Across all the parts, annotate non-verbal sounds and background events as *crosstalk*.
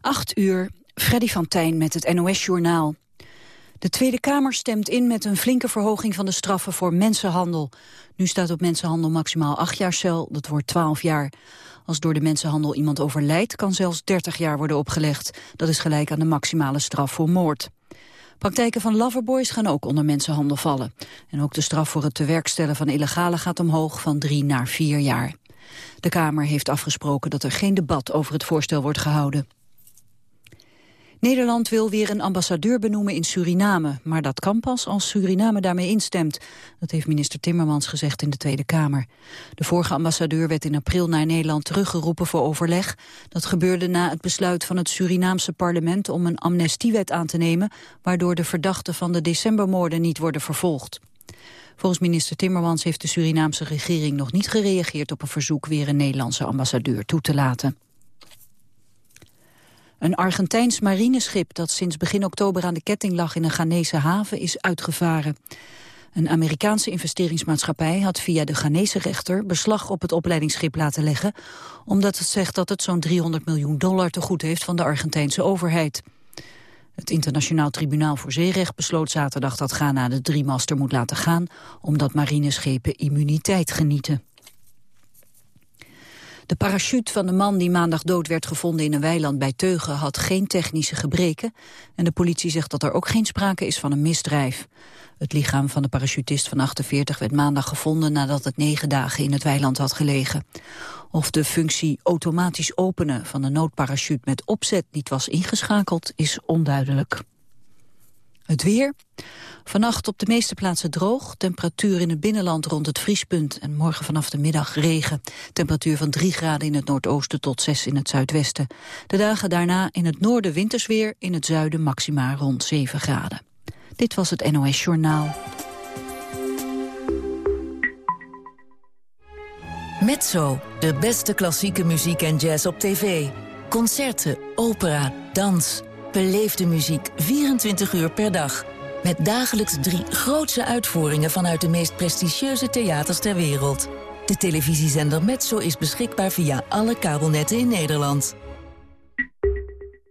8 uur, Freddy van Tijn met het NOS-journaal. De Tweede Kamer stemt in met een flinke verhoging van de straffen voor mensenhandel. Nu staat op mensenhandel maximaal 8 jaar cel, dat wordt 12 jaar. Als door de mensenhandel iemand overlijdt, kan zelfs 30 jaar worden opgelegd. Dat is gelijk aan de maximale straf voor moord. Praktijken van loverboys gaan ook onder mensenhandel vallen. En ook de straf voor het tewerkstellen van illegale gaat omhoog van 3 naar 4 jaar. De Kamer heeft afgesproken dat er geen debat over het voorstel wordt gehouden. Nederland wil weer een ambassadeur benoemen in Suriname, maar dat kan pas als Suriname daarmee instemt. Dat heeft minister Timmermans gezegd in de Tweede Kamer. De vorige ambassadeur werd in april naar Nederland teruggeroepen voor overleg. Dat gebeurde na het besluit van het Surinaamse parlement om een amnestiewet aan te nemen, waardoor de verdachten van de decembermoorden niet worden vervolgd. Volgens minister Timmermans heeft de Surinaamse regering nog niet gereageerd op een verzoek weer een Nederlandse ambassadeur toe te laten. Een Argentijns marineschip dat sinds begin oktober aan de ketting lag in een Ghanese haven is uitgevaren. Een Amerikaanse investeringsmaatschappij had via de Ghanese rechter beslag op het opleidingsschip laten leggen, omdat het zegt dat het zo'n 300 miljoen dollar te goed heeft van de Argentijnse overheid. Het Internationaal Tribunaal voor Zeerecht besloot zaterdag dat Ghana de driemaster moet laten gaan, omdat marineschepen immuniteit genieten. De parachute van de man die maandag dood werd gevonden in een weiland bij Teugen had geen technische gebreken en de politie zegt dat er ook geen sprake is van een misdrijf. Het lichaam van de parachutist van 48 werd maandag gevonden nadat het negen dagen in het weiland had gelegen. Of de functie automatisch openen van de noodparachute met opzet niet was ingeschakeld is onduidelijk. Het weer. Vannacht op de meeste plaatsen droog. Temperatuur in het binnenland rond het vriespunt. En morgen vanaf de middag regen. Temperatuur van 3 graden in het noordoosten tot 6 in het zuidwesten. De dagen daarna in het noorden wintersweer. In het zuiden maxima rond 7 graden. Dit was het NOS Journaal. Mezzo, de beste klassieke muziek en jazz op tv. Concerten, opera, dans. Beleefde muziek 24 uur per dag. Met dagelijks drie grootse uitvoeringen vanuit de meest prestigieuze theaters ter wereld. De televisiezender Metso is beschikbaar via alle kabelnetten in Nederland.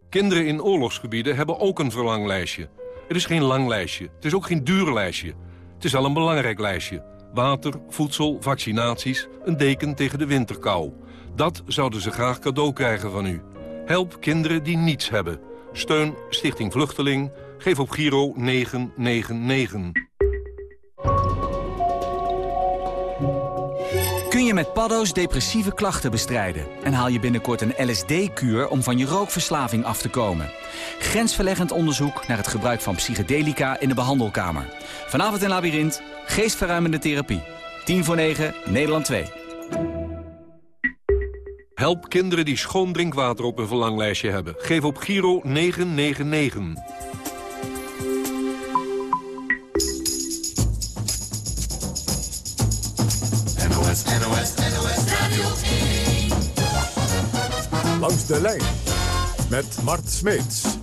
Kinderen in oorlogsgebieden hebben ook een verlanglijstje. Het is geen lang lijstje, het is ook geen duur lijstje. Het is al een belangrijk lijstje. Water, voedsel, vaccinaties, een deken tegen de winterkou. Dat zouden ze graag cadeau krijgen van u. Help kinderen die niets hebben. Steun Stichting Vluchteling. Geef op Giro 999. Kun je met paddo's depressieve klachten bestrijden... en haal je binnenkort een LSD-kuur om van je rookverslaving af te komen. Grensverleggend onderzoek naar het gebruik van psychedelica in de behandelkamer. Vanavond in Labyrinth, geestverruimende therapie. 10 voor 9, Nederland 2. Help kinderen die schoon drinkwater op hun verlanglijstje hebben. Geef op Giro 999. NOS, NOS, NOS Radio 1. Langs de lijn met Mart Smeets.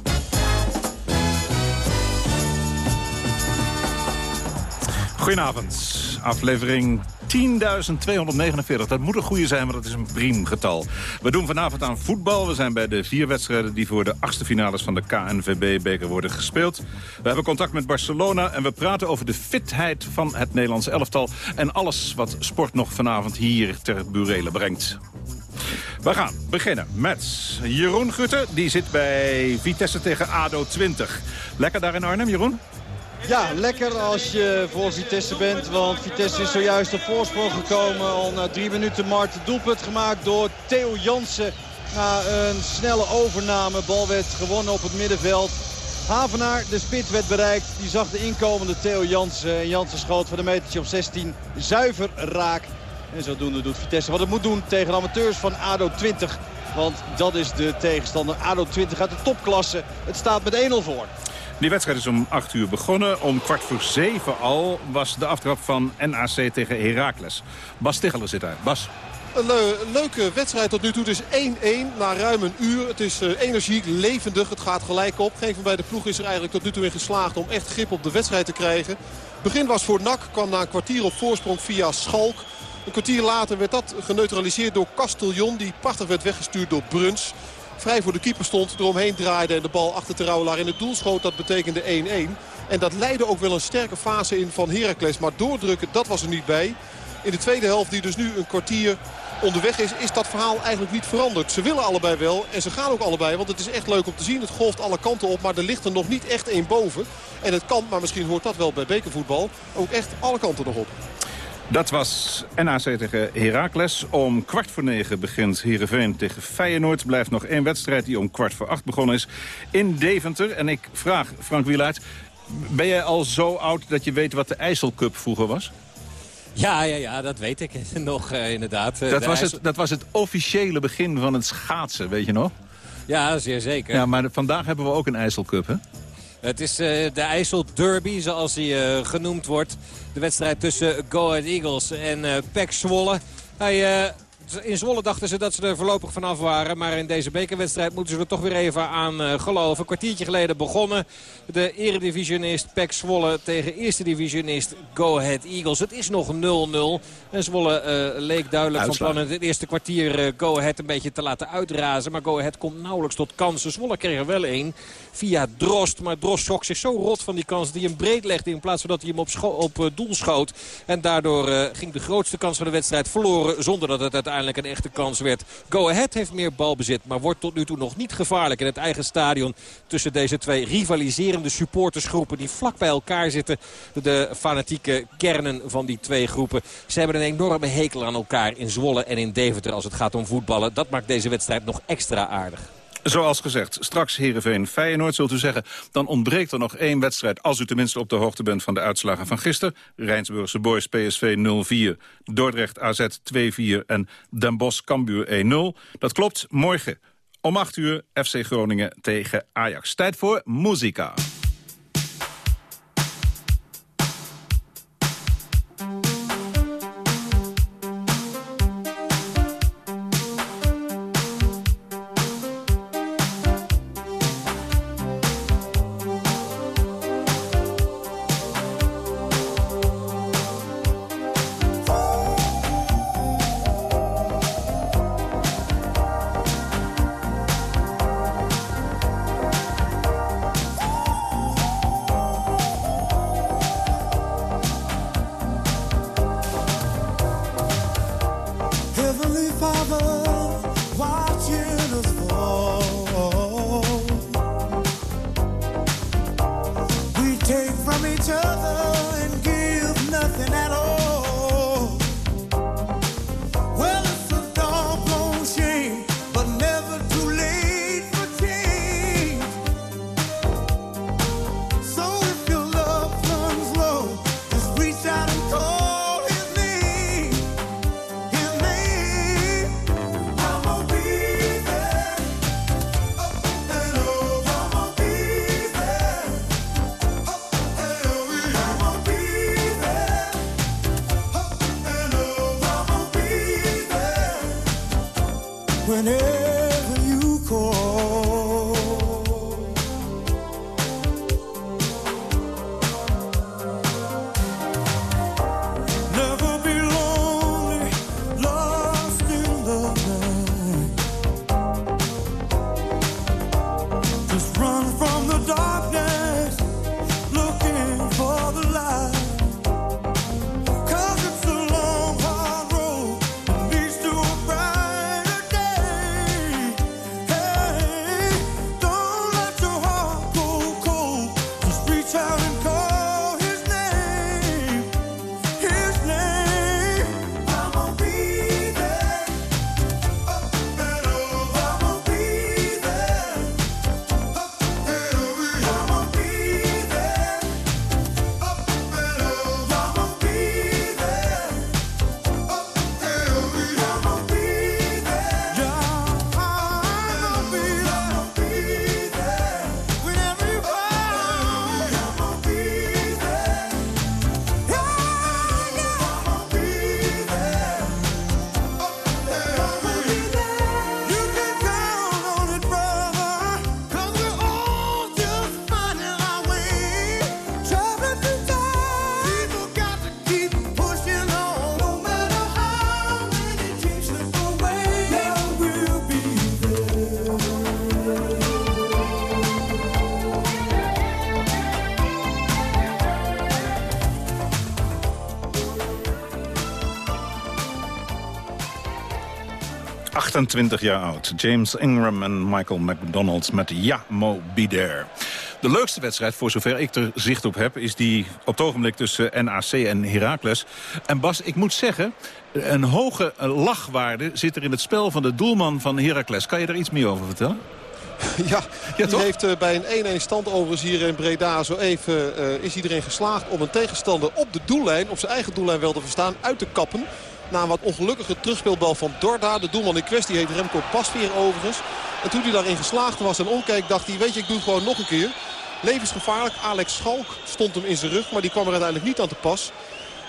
Goedenavond, aflevering 10.249. Dat moet een goede zijn, maar dat is een priemgetal. We doen vanavond aan voetbal. We zijn bij de vier wedstrijden die voor de achtste finales van de KNVB-beker worden gespeeld. We hebben contact met Barcelona en we praten over de fitheid van het Nederlandse elftal. En alles wat sport nog vanavond hier ter burelen brengt. We gaan beginnen met Jeroen Gutte. Die zit bij Vitesse tegen ADO 20. Lekker daar in Arnhem, Jeroen? Ja, lekker als je voor Vitesse bent. Want Vitesse is zojuist op voorsprong gekomen. Al na drie minuten Mart doelpunt gemaakt door Theo Jansen. Na een snelle overname. Bal werd gewonnen op het middenveld. Havenaar, de spit werd bereikt. Die zag de inkomende Theo Jansen. En Jansen schoot van een metertje op 16 zuiver raak. En zodoende doet Vitesse wat het moet doen tegen amateurs van ADO 20. Want dat is de tegenstander. ADO 20 uit de topklasse. Het staat met 1-0 voor. Die wedstrijd is om 8 uur begonnen. Om kwart voor 7 al was de aftrap van NAC tegen Heracles. Bas Tichelen zit daar. Bas. Een leuke wedstrijd tot nu toe. Het is 1-1 na ruim een uur. Het is uh, energiek, levendig. Het gaat gelijk op. Geen van beide ploegen is er eigenlijk tot nu toe in geslaagd om echt grip op de wedstrijd te krijgen. begin was voor NAC. Kwam na een kwartier op voorsprong via Schalk. Een kwartier later werd dat geneutraliseerd door Castellon. Die prachtig werd weggestuurd door Bruns. Vrij voor de keeper stond. Eromheen draaide en de bal achter Terouwelaar in het doel schoot. Dat betekende 1-1. En dat leidde ook wel een sterke fase in van Heracles. Maar doordrukken, dat was er niet bij. In de tweede helft, die dus nu een kwartier onderweg is, is dat verhaal eigenlijk niet veranderd. Ze willen allebei wel en ze gaan ook allebei. Want het is echt leuk om te zien. Het golft alle kanten op, maar er ligt er nog niet echt één boven. En het kan, maar misschien hoort dat wel bij bekervoetbal, ook echt alle kanten nog op. Dat was NAC tegen Heracles. Om kwart voor negen begint Heerenveen tegen Feyenoord. Blijft nog één wedstrijd die om kwart voor acht begonnen is in Deventer. En ik vraag Frank Wielaert, ben jij al zo oud dat je weet wat de IJsselcup vroeger was? Ja, ja, ja, dat weet ik *laughs* nog uh, inderdaad. Eh, dat was, het, dat was het officiële begin van het schaatsen, weet je nog? Ja, zeer zeker. Ja, maar vandaag hebben we ook een IJsselcup, hè? Het is uh, de IJssel Derby, zoals hij uh, genoemd wordt. De wedstrijd tussen Go Ahead Eagles en uh, Pek Zwolle. Hij in Zwolle dachten ze dat ze er voorlopig vanaf waren. Maar in deze bekerwedstrijd moeten ze er toch weer even aan uh, geloven. Een kwartiertje geleden begonnen. De eredivisionist Pek Zwolle tegen eerste divisionist Go Ahead Eagles. Het is nog 0-0. En Zwolle uh, leek duidelijk van plan in het eerste kwartier uh, Go Ahead een beetje te laten uitrazen. Maar Go Ahead komt nauwelijks tot kansen. Zwolle kreeg er wel één via Drost. Maar Drost schrok zich zo rot van die kans dat hij hem breed legde. In plaats van dat hij hem op, op doel schoot. En daardoor ging de grootste kans van de wedstrijd verloren. Zonder dat het uiteindelijk uiteindelijk een echte kans werd. Go Ahead heeft meer balbezit, maar wordt tot nu toe nog niet gevaarlijk in het eigen stadion. Tussen deze twee rivaliserende supportersgroepen die vlak bij elkaar zitten. De fanatieke kernen van die twee groepen. Ze hebben een enorme hekel aan elkaar in Zwolle en in Deventer als het gaat om voetballen. Dat maakt deze wedstrijd nog extra aardig. Zoals gezegd, straks Heerenveen Feyenoord zult u zeggen... dan ontbreekt er nog één wedstrijd als u tenminste op de hoogte bent... van de uitslagen van gisteren. Rijnsburgse Boys PSV 0-4, Dordrecht AZ 2-4 en Den Bosch Cambuur 1-0. Dat klopt, morgen om 8 uur FC Groningen tegen Ajax. Tijd voor muzika. 28 jaar oud. James Ingram en Michael McDonald met Ja, Mo Be There. De leukste wedstrijd, voor zover ik er zicht op heb... is die op het ogenblik tussen NAC en Heracles. En Bas, ik moet zeggen, een hoge lachwaarde zit er in het spel van de doelman van Heracles. Kan je daar iets meer over vertellen? Ja, ja die heeft bij een 1-1 stand overigens hier in Breda zo even is iedereen geslaagd om een tegenstander op de doellijn, op zijn eigen doellijn wel te verstaan, uit te kappen. Na een wat ongelukkige terugspeelbal van Dorda. De doelman in kwestie heet Remco Pasveer overigens. En toen hij daarin geslaagd was en omkeek dacht hij, weet je ik doe het gewoon nog een keer. Levensgevaarlijk. Alex Schalk stond hem in zijn rug, maar die kwam er uiteindelijk niet aan te pas.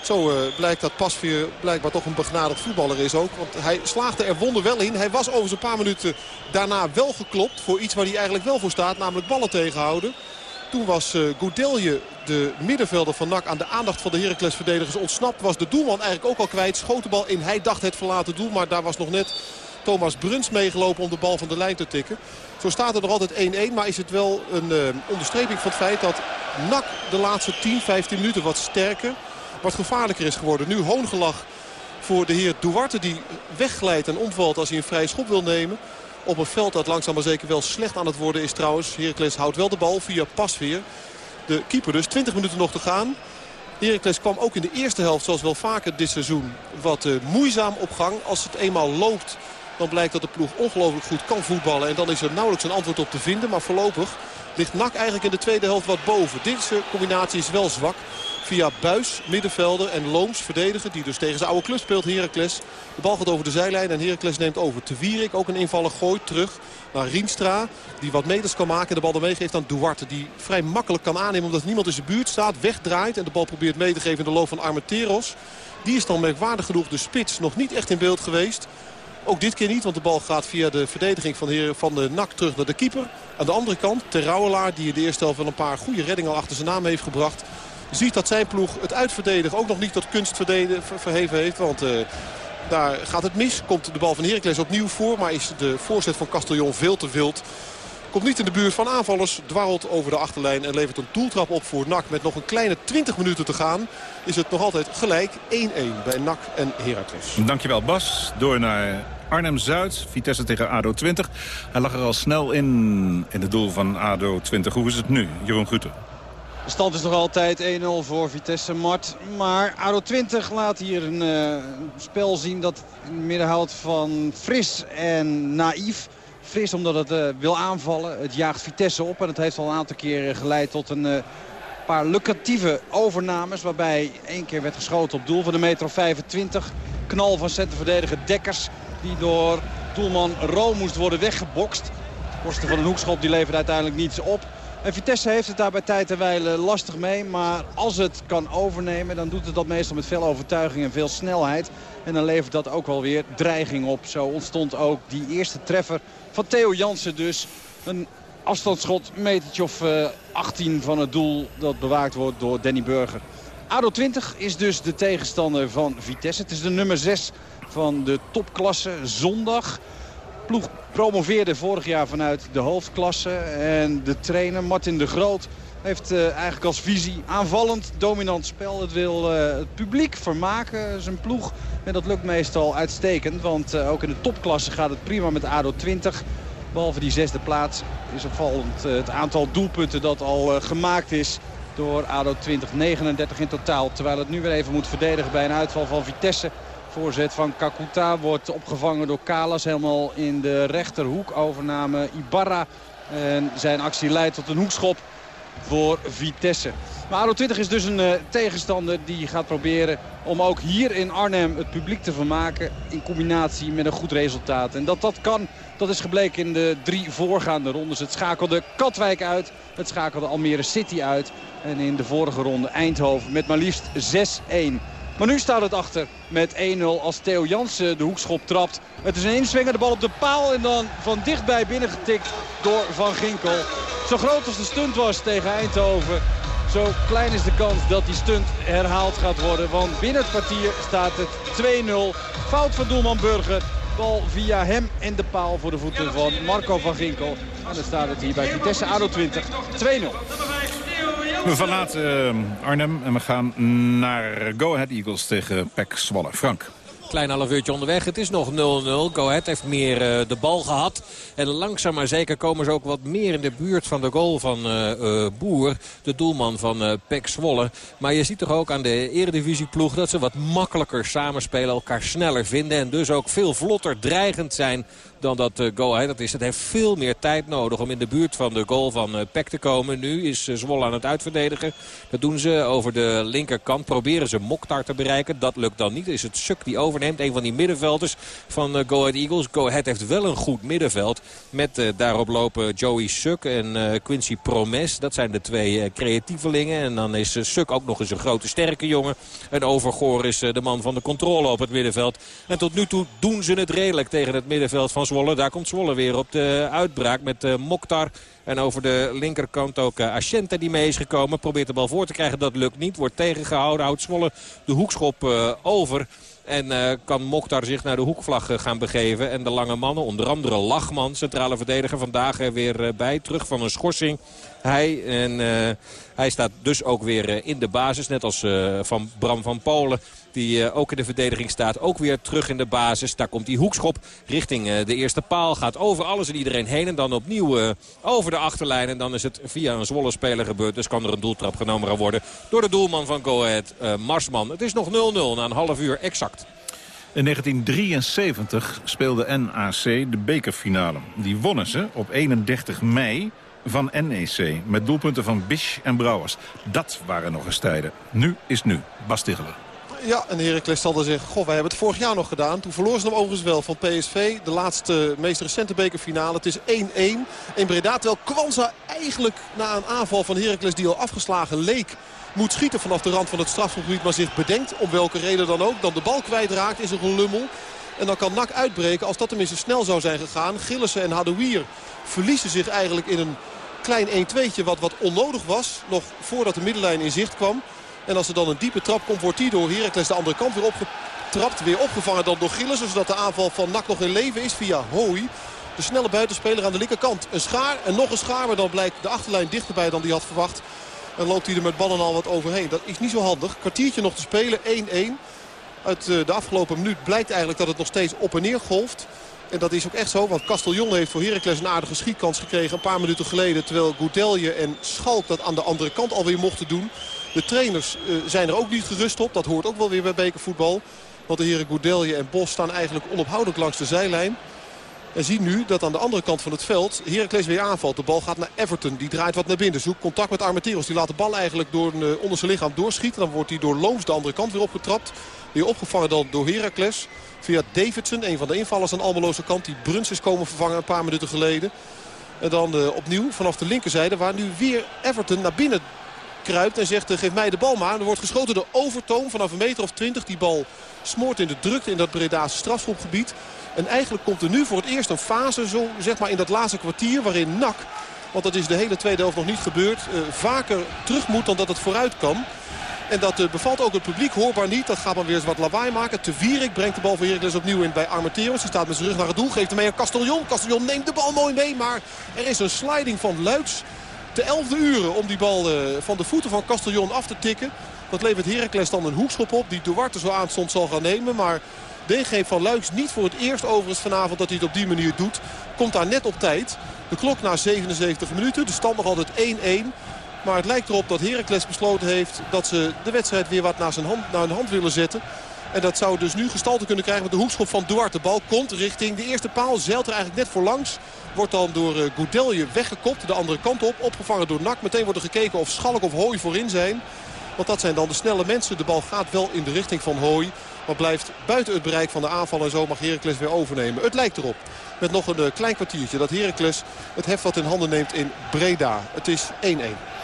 Zo uh, blijkt dat Pasveer blijkbaar toch een begnadigd voetballer is ook. Want hij slaagde er wonderwel in. Hij was overigens een paar minuten daarna wel geklopt voor iets waar hij eigenlijk wel voor staat. Namelijk ballen tegenhouden. Toen was uh, Goudelje, de middenvelder van NAC, aan de aandacht van de Heracles-verdedigers ontsnapt. Was de doelman eigenlijk ook al kwijt. Schoot bal in. Hij dacht het verlaten doel, maar daar was nog net Thomas Bruns meegelopen om de bal van de lijn te tikken. Zo staat er nog altijd 1-1, maar is het wel een uh, onderstreping van het feit dat NAC de laatste 10, 15 minuten wat sterker, wat gevaarlijker is geworden. Nu hoongelach voor de heer Duarte die wegglijdt en omvalt als hij een vrije schop wil nemen. Op een veld dat langzaam maar zeker wel slecht aan het worden is trouwens. Heracles houdt wel de bal via Pasveer. De keeper dus. 20 minuten nog te gaan. Heracles kwam ook in de eerste helft, zoals wel vaker dit seizoen, wat uh, moeizaam op gang. Als het eenmaal loopt, dan blijkt dat de ploeg ongelooflijk goed kan voetballen. En dan is er nauwelijks een antwoord op te vinden. Maar voorlopig ligt NAC eigenlijk in de tweede helft wat boven. Deze combinatie is wel zwak. Via Buis, middenvelder en Looms, verdediger. Die dus tegen zijn oude club speelt, Heracles. De bal gaat over de zijlijn en Heracles neemt over. Te Wierik, ook een invaller, gooit terug naar Rienstra. Die wat meters kan maken. De bal dan meegeeft aan Duarte. Die vrij makkelijk kan aannemen omdat niemand in zijn buurt staat. Wegdraait en de bal probeert mee te geven in de loop van Armenteros. Die is dan merkwaardig genoeg de spits nog niet echt in beeld geweest. Ook dit keer niet, want de bal gaat via de verdediging van de, van de NAC terug naar de keeper. Aan de andere kant, Terrouwelaar, die in de eerste helft wel een paar goede reddingen al achter zijn naam heeft gebracht. Ziet dat zijn ploeg het uitverdedigen ook nog niet tot kunst verheven heeft. Want uh, daar gaat het mis. Komt de bal van Heracles opnieuw voor. Maar is de voorzet van Castellon veel te wild. Komt niet in de buurt van aanvallers. Dwarrelt over de achterlijn en levert een doeltrap op voor NAC. Met nog een kleine 20 minuten te gaan is het nog altijd gelijk 1-1 bij NAC en Heracles. Dankjewel Bas. Door naar Arnhem-Zuid. Vitesse tegen ADO 20. Hij lag er al snel in, in het doel van ADO 20. Hoe is het nu, Jeroen Guter? De stand is nog altijd 1-0 voor Vitesse Mart. Maar ADO 20 laat hier een uh, spel zien dat midden houdt van fris en naïef. Fris omdat het uh, wil aanvallen. Het jaagt Vitesse op en het heeft al een aantal keren geleid tot een... Uh, paar lucratieve overnames. Waarbij één keer werd geschoten op doel van de meter 25. Knal van centerverdediger Dekkers. Die door doelman Ro moest worden weggebokst. Kosten van een hoekschop die levert uiteindelijk niets op. En Vitesse heeft het daar bij tijd en wijle lastig mee. Maar als het kan overnemen, dan doet het dat meestal met veel overtuiging en veel snelheid. En dan levert dat ook wel weer dreiging op. Zo ontstond ook die eerste treffer van Theo Jansen dus. Een afstandsschot, metertje of uh, 18 van het doel dat bewaakt wordt door Danny Burger. ADO 20 is dus de tegenstander van Vitesse. Het is de nummer 6 van de topklasse zondag. Ploeg promoveerde vorig jaar vanuit de hoofdklasse. En de trainer Martin de Groot heeft uh, eigenlijk als visie aanvallend, dominant spel. Het wil uh, het publiek vermaken, zijn ploeg. En dat lukt meestal uitstekend. Want uh, ook in de topklasse gaat het prima met ADO 20. Behalve die zesde plaats is opvallend het aantal doelpunten dat al gemaakt is door ADO 20. 39 in totaal. Terwijl het nu weer even moet verdedigen bij een uitval van Vitesse. Voorzet van Kakuta wordt opgevangen door Kalas. Helemaal in de rechterhoek. Overname Ibarra. En zijn actie leidt tot een hoekschop voor Vitesse. Maar ADO 20 is dus een uh, tegenstander die gaat proberen om ook hier in Arnhem het publiek te vermaken. In combinatie met een goed resultaat. En dat dat kan, dat is gebleken in de drie voorgaande rondes. Het schakelde Katwijk uit, het schakelde Almere City uit. En in de vorige ronde Eindhoven met maar liefst 6-1. Maar nu staat het achter met 1-0 als Theo Jansen de hoekschop trapt. Het is een inswingende bal op de paal en dan van dichtbij binnengetikt door Van Ginkel. Zo groot als de stunt was tegen Eindhoven, zo klein is de kans dat die stunt herhaald gaat worden. Want binnen het kwartier staat het 2-0. Fout van doelman Burger. Bal via hem en de paal voor de voeten van Marco van Ginkel. En dan staat het hier bij Vitesse ADO 20 2-0. We verlaten uh, Arnhem en we gaan naar Go Ahead Eagles tegen Pek Zwolle. Frank. Klein half uurtje onderweg. Het is nog 0-0. Go Ahead heeft meer de bal gehad. En langzaam maar zeker komen ze ook wat meer in de buurt van de goal van Boer. De doelman van uh, Pek Zwolle. Maar je ziet toch ook aan de eredivisieploeg dat ze wat makkelijker samenspelen. Elkaar sneller vinden en dus ook veel vlotter dreigend zijn dan dat uh, Go Ahead dat is. Het heeft veel meer tijd nodig om in de buurt van de goal van uh, Peck te komen. Nu is uh, Zwolle aan het uitverdedigen. Dat doen ze over de linkerkant. Proberen ze Mokhtar te bereiken. Dat lukt dan niet. Is het Suk die overneemt. Een van die middenvelders van Go Ahead Eagles. Go Ahead heeft wel een goed middenveld. Met daarop lopen Joey Suk en Quincy Promes. Dat zijn de twee creatievelingen. En dan is Suk ook nog eens een grote sterke jongen. En Overgoor is de man van de controle op het middenveld. En tot nu toe doen ze het redelijk tegen het middenveld van Zwolle. Daar komt Zwolle weer op de uitbraak met uh, Mokhtar. En over de linkerkant ook uh, Ascente die mee is gekomen. Probeert de bal voor te krijgen. Dat lukt niet. Wordt tegengehouden. Houdt Zwolle de hoekschop uh, over. En kan Mokhtar zich naar de hoekvlag gaan begeven. En de lange mannen, onder andere Lachman, centrale verdediger, vandaag uh, weer bij. Terug van een schorsing. Hij, en, hij staat dus ook weer in de basis. Net als van Bram van Polen. Die ook in de verdediging staat. Ook weer terug in de basis. Daar komt die hoekschop richting de eerste paal. Gaat over alles en iedereen heen. En dan opnieuw over de achterlijn. En dan is het via een Zwolle speler gebeurd. Dus kan er een doeltrap genomen gaan worden door de doelman van Go Marsman. Het is nog 0-0 na een half uur exact. In 1973 speelde NAC de bekerfinale. Die wonnen ze op 31 mei van NEC. Met doelpunten van Bisch en Brouwers. Dat waren nog eens tijden. Nu is nu. Bas Ticheler. Ja, en Heracles zal dan zeggen, goh, wij hebben het vorig jaar nog gedaan. Toen verloor ze hem overigens wel van PSV. De laatste, meest recente bekerfinale. Het is 1-1 in Breda. Terwijl Kwanza eigenlijk na een aanval van Heracles die al afgeslagen leek moet schieten vanaf de rand van het strafgebied. Maar zich bedenkt, om welke reden dan ook, dan de bal kwijtraakt, is er een lummel. En dan kan Nak uitbreken als dat tenminste snel zou zijn gegaan. Gillissen en Hadouier verliezen zich eigenlijk in een klein 1-2'tje wat, wat onnodig was. Nog voordat de middenlijn in zicht kwam. En als er dan een diepe trap komt, wordt die door Heracles de andere kant weer opgetrapt. Weer opgevangen dan door Gillissen. Zodat de aanval van Nak nog in leven is via Hooi. De snelle buitenspeler aan de linkerkant. Een schaar en nog een schaar. Maar dan blijkt de achterlijn dichterbij dan die had verwacht. En loopt hij er met ballen al wat overheen. Dat is niet zo handig. Kwartiertje nog te spelen. 1-1. Uit eh, de afgelopen minuut blijkt eigenlijk dat het nog steeds op en neer golft. En dat is ook echt zo, want Castellon heeft voor Heracles een aardige schietkans gekregen een paar minuten geleden. Terwijl Goudelje en Schalk dat aan de andere kant alweer mochten doen. De trainers uh, zijn er ook niet gerust op. Dat hoort ook wel weer bij bekervoetbal. Want de heren Goudelje en Bos staan eigenlijk onophoudelijk langs de zijlijn. En zien nu dat aan de andere kant van het veld Heracles weer aanvalt. De bal gaat naar Everton. Die draait wat naar binnen. Zoekt contact met Armenteros. Die laat de bal eigenlijk door uh, onder zijn lichaam doorschieten. Dan wordt hij door Loos de andere kant weer opgetrapt. Weer opgevangen dan door Heracles. Via Davidson, een van de invallers aan Almeloze kant. Die Bruns is komen vervangen een paar minuten geleden. En dan uh, opnieuw vanaf de linkerzijde. Waar nu weer Everton naar binnen kruipt. En zegt uh, geef mij de bal maar. Er wordt geschoten door Overtoom vanaf een meter of twintig. Die bal smoort in de drukte in dat Bredaanse strafschopgebied. En eigenlijk komt er nu voor het eerst een fase zo, zeg maar in dat laatste kwartier waarin NAC... want dat is de hele tweede helft nog niet gebeurd... Uh, vaker terug moet dan dat het vooruit kan. En dat uh, bevalt ook het publiek hoorbaar niet. Dat gaat maar weer eens wat lawaai maken. Te Wierik brengt de bal voor Heracles opnieuw in bij Armenteros. Hij staat met zijn rug naar het doel. Geeft hem mee aan Castellon. Castellon neemt de bal mooi mee. Maar er is een sliding van Luiks. De elfde uren om die bal uh, van de voeten van Castellon af te tikken. Dat levert Heracles dan een hoekschop op. Die Duarte zo aanstond zal gaan nemen. Maar DG van Luiks niet voor het eerst overigens vanavond dat hij het op die manier doet. Komt daar net op tijd. De klok na 77 minuten. De stand nog altijd 1-1. Maar het lijkt erop dat Heracles besloten heeft dat ze de wedstrijd weer wat naar, zijn hand, naar hun hand willen zetten. En dat zou dus nu gestalte kunnen krijgen met de hoekschop van Duarte. De bal komt richting de eerste paal. Zeilt er eigenlijk net voor langs. Wordt dan door uh, Goudelje weggekopt. De andere kant op. Opgevangen door Nak. Meteen wordt er gekeken of Schalk of Hooi voorin zijn. Want dat zijn dan de snelle mensen. De bal gaat wel in de richting van Hooi. Maar blijft buiten het bereik van de aanval. En zo mag Heracles weer overnemen. Het lijkt erop. Met nog een uh, klein kwartiertje dat Heracles het heft wat in handen neemt in Breda. Het is 1-1.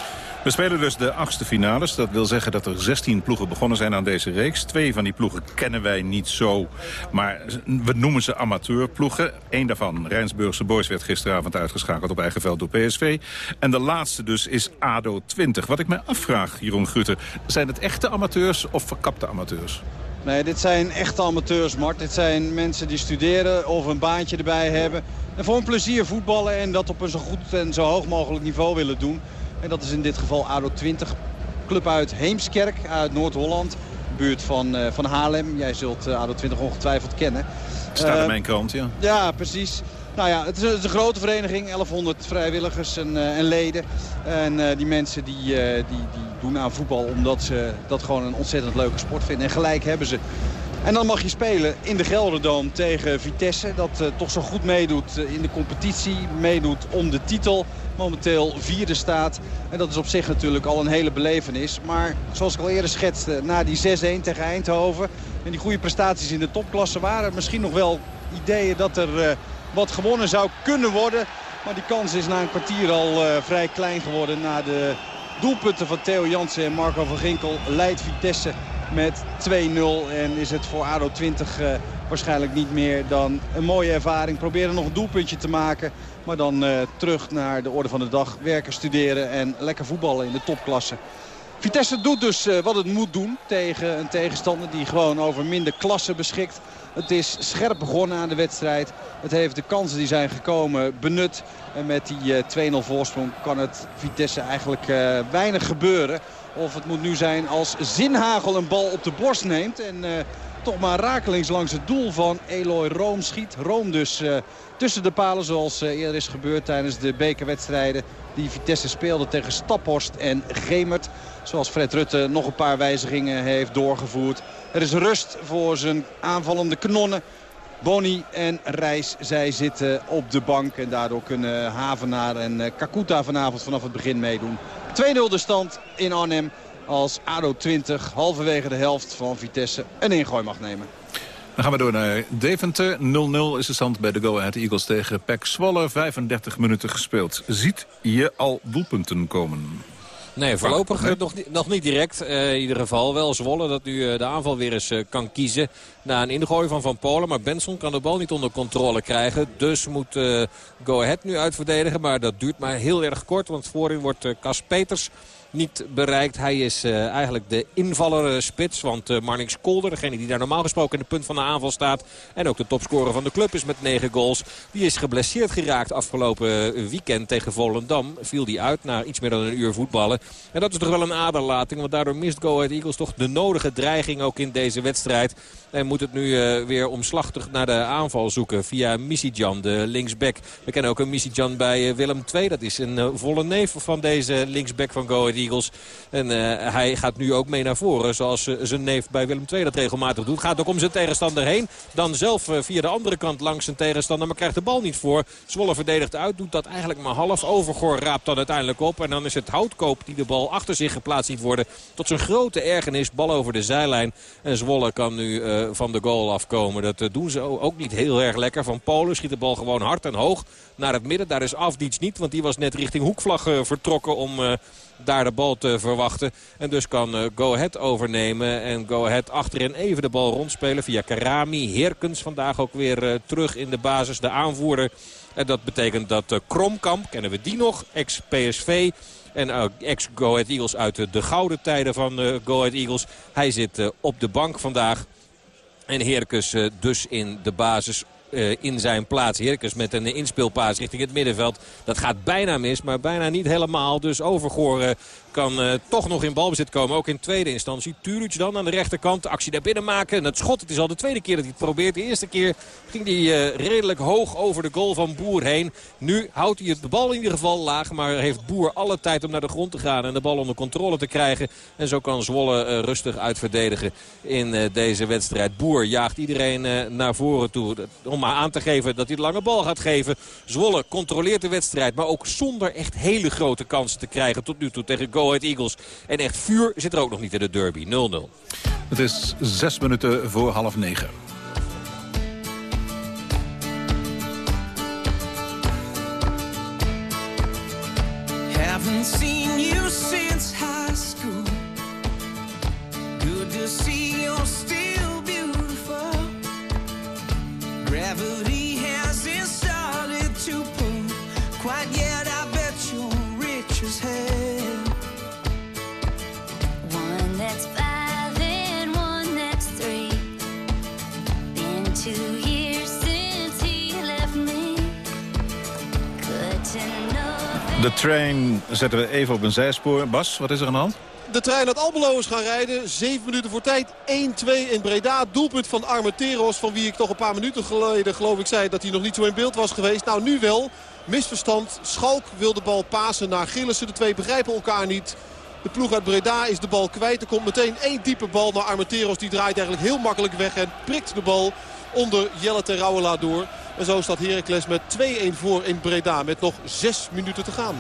We spelen dus de achtste finales. Dat wil zeggen dat er 16 ploegen begonnen zijn aan deze reeks. Twee van die ploegen kennen wij niet zo. Maar we noemen ze amateurploegen. Eén daarvan, Rijnsburgse Boys, werd gisteravond uitgeschakeld op eigen veld door PSV. En de laatste dus is ADO 20. Wat ik mij afvraag, Jeroen Gutte. Zijn het echte amateurs of verkapte amateurs? Nee, dit zijn echte amateurs, Mart. Dit zijn mensen die studeren of een baantje erbij hebben. En voor een plezier voetballen en dat op een zo goed en zo hoog mogelijk niveau willen doen. En dat is in dit geval ADO 20. Club uit Heemskerk, uit Noord-Holland. buurt van, van Haarlem. Jij zult ADO 20 ongetwijfeld kennen. Staat in mijn krant, ja. Ja, precies. Nou ja, het is, een, grote vereniging. 1100 vrijwilligers en, en leden. En die mensen die, die, die doen aan voetbal omdat ze dat gewoon een ontzettend leuke sport vinden. En gelijk hebben ze. En dan mag je spelen in de Gelderdoom tegen Vitesse. Dat uh, toch zo goed meedoet uh, in de competitie. Meedoet om de titel. Momenteel vierde staat. En dat is op zich natuurlijk al een hele belevenis. Maar zoals ik al eerder schetste, na die 6-1 tegen Eindhoven... en die goede prestaties in de topklasse waren er misschien nog wel ideeën dat er uh, wat gewonnen zou kunnen worden. Maar die kans is na een kwartier al vrij klein geworden. Na de doelpunten van Theo Jansen en Marco van Ginkel leidt Vitesse met 2-0. En is het voor ADO 20 uh, waarschijnlijk niet meer dan een mooie ervaring. Proberen nog een doelpuntje te maken. Maar dan uh, terug naar de orde van de dag. Werken, studeren en lekker voetballen in de topklasse. Vitesse doet dus uh, wat het moet doen tegen een tegenstander die gewoon over minder klasse beschikt. Het is scherp begonnen aan de wedstrijd. Het heeft de kansen die zijn gekomen benut. En met die 2-0 voorsprong kan het Vitesse eigenlijk weinig gebeuren. Of het moet nu zijn als Zinhagel een bal op de borst neemt. En toch maar rakelings langs het doel van Eloy Room schiet. Room dus uh, tussen de palen zoals uh, eerder is gebeurd tijdens de bekerwedstrijden. Die Vitesse speelde tegen Staphorst en Gemert. Zoals Fred Rutte nog een paar wijzigingen heeft doorgevoerd. Er is rust voor zijn aanvallende kanonnen. Boni en Reis, zij zitten op de bank. En daardoor kunnen Havenaar en Kakuta vanavond vanaf het begin meedoen. 2-0 de stand in Arnhem als ADO 20 halverwege de helft van Vitesse een ingooi mag nemen. Dan gaan we door naar Deventer. 0-0 is de stand bij de Go Ahead Eagles tegen Pek Zwolle. 35 minuten gespeeld. Ziet je al doelpunten komen? Nee, voorlopig nee. Nog, nog niet direct. Uh, in ieder geval wel Zwolle dat nu uh, de aanval weer eens uh, kan kiezen. Na een ingooi van Van Polen. Maar Benson kan de bal niet onder controle krijgen. Dus moet Go Ahead nu uitverdedigen. Maar dat duurt maar heel erg kort. Want voorin wordt Cas Peters niet bereikt. Hij is uh, eigenlijk de invaller uh, spits. Want uh, Marnix Kolder, degene die daar normaal gesproken in de punt van de aanval staat. En ook de topscorer van de club is met 9 goals. Die is geblesseerd geraakt afgelopen weekend tegen Volendam. Viel die uit na iets meer dan een uur voetballen. En dat is toch wel een aderlating. Want daardoor mist Go Ahead Eagles toch de nodige dreiging ook in deze wedstrijd. En moet het nu uh, weer omslachtig naar de aanval zoeken via Misijan, de linksback. We kennen ook een Misijan bij Willem II. Dat is een volle neef van deze linksback van Go Ahead Eagles. En hij gaat nu ook mee naar voren, zoals zijn neef bij Willem II dat regelmatig doet. Gaat ook om zijn tegenstander heen. Dan zelf via de andere kant langs zijn tegenstander, maar krijgt de bal niet voor. Zwolle verdedigt uit, doet dat eigenlijk maar half. Overgoor raapt dan uiteindelijk op. En dan is het Houtkoop die de bal achter zich geplaatst ziet worden. Tot zijn grote ergernis, bal over de zijlijn. En Zwolle kan nu van de goal afkomen. Dat doen ze ook niet heel erg lekker. Van Polen schiet de bal gewoon hard en hoog naar het midden. Daar is Afdiets niet, want die was net richting hoekvlag vertrokken om daar de bal te verwachten. En dus kan Go Ahead overnemen. En Go Ahead achterin even de bal rondspelen via Karami. Heerkens vandaag ook weer terug in de basis. De aanvoerder. En dat betekent dat Kromkamp, kennen we die nog, ex-PSV... En ex-Go Ahead Eagles uit de gouden tijden van Go Ahead Eagles. Hij zit op de bank vandaag. En Herkes dus in de basis in zijn plaats. Herkes met een inspeelpaas richting het middenveld. Dat gaat bijna mis, maar bijna niet helemaal. Dus Overgoor uh, kan uh, toch nog in balbezit komen. Ook in tweede instantie. Turuc dan aan de rechterkant. Actie daar binnen maken. En het schot, het is al de tweede keer dat hij het probeert. De eerste keer ging hij redelijk hoog over de goal van Boer heen. Nu houdt hij de bal in ieder geval laag. Maar heeft Boer alle tijd om naar de grond te gaan. En de bal onder controle te krijgen. En zo kan Zwolle rustig uitverdedigen in deze wedstrijd. Boer jaagt iedereen naar voren toe. Om maar aan te geven dat hij de lange bal gaat geven. Zwolle controleert de wedstrijd. Maar ook zonder echt hele grote kansen te krijgen tot nu toe tegen Go Ahead Eagles. En echt vuur zit er ook nog niet in de derby. 0-0. Het is zes minuten voor half negen. Haven't seen you since high school. Good to see you're still beautiful. Gravity hasn't started to pull quite yet. I bet you're rich as hell. De train zetten we even op een zijspoor. Bas, wat is er aan de hand? De trein uit Almelo is gaan rijden. 7 minuten voor tijd. 1-2 in Breda. Doelpunt van Armenteros. Van wie ik toch een paar minuten geleden geloof ik zei dat hij nog niet zo in beeld was geweest. Nou nu wel. Misverstand. Schalk wil de bal pasen naar Gillissen. De twee begrijpen elkaar niet. De ploeg uit Breda is de bal kwijt. Er komt meteen één diepe bal naar Armenteros. Die draait eigenlijk heel makkelijk weg en prikt de bal onder Jelle en Rauwela door. En zo staat Heracles met 2-1 voor in Breda. Met nog 6 minuten te gaan.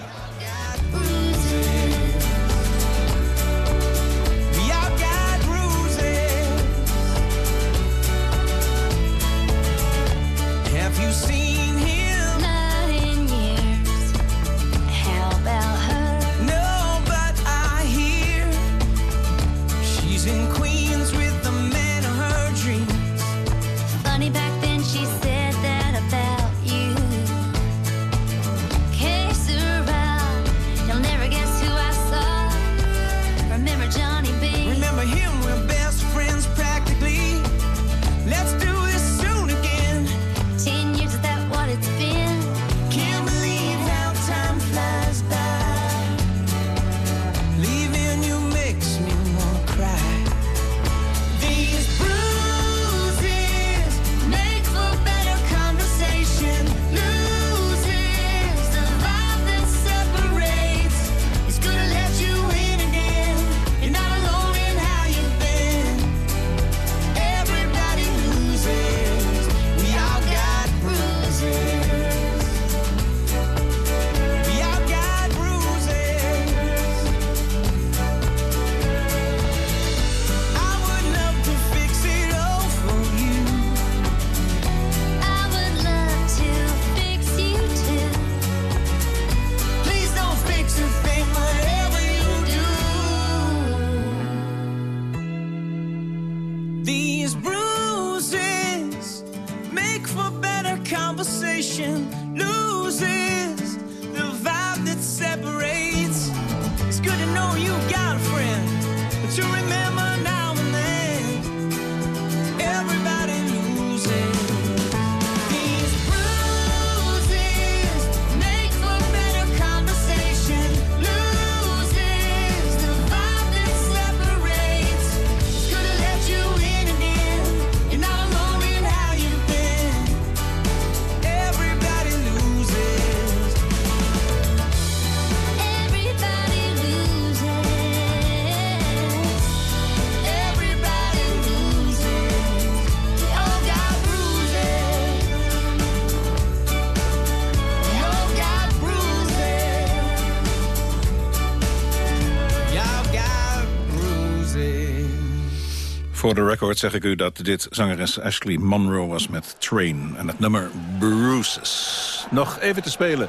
Voor de record zeg ik u dat dit zangeres Ashley Monroe was met Train. En het nummer Bruises. Nog even te spelen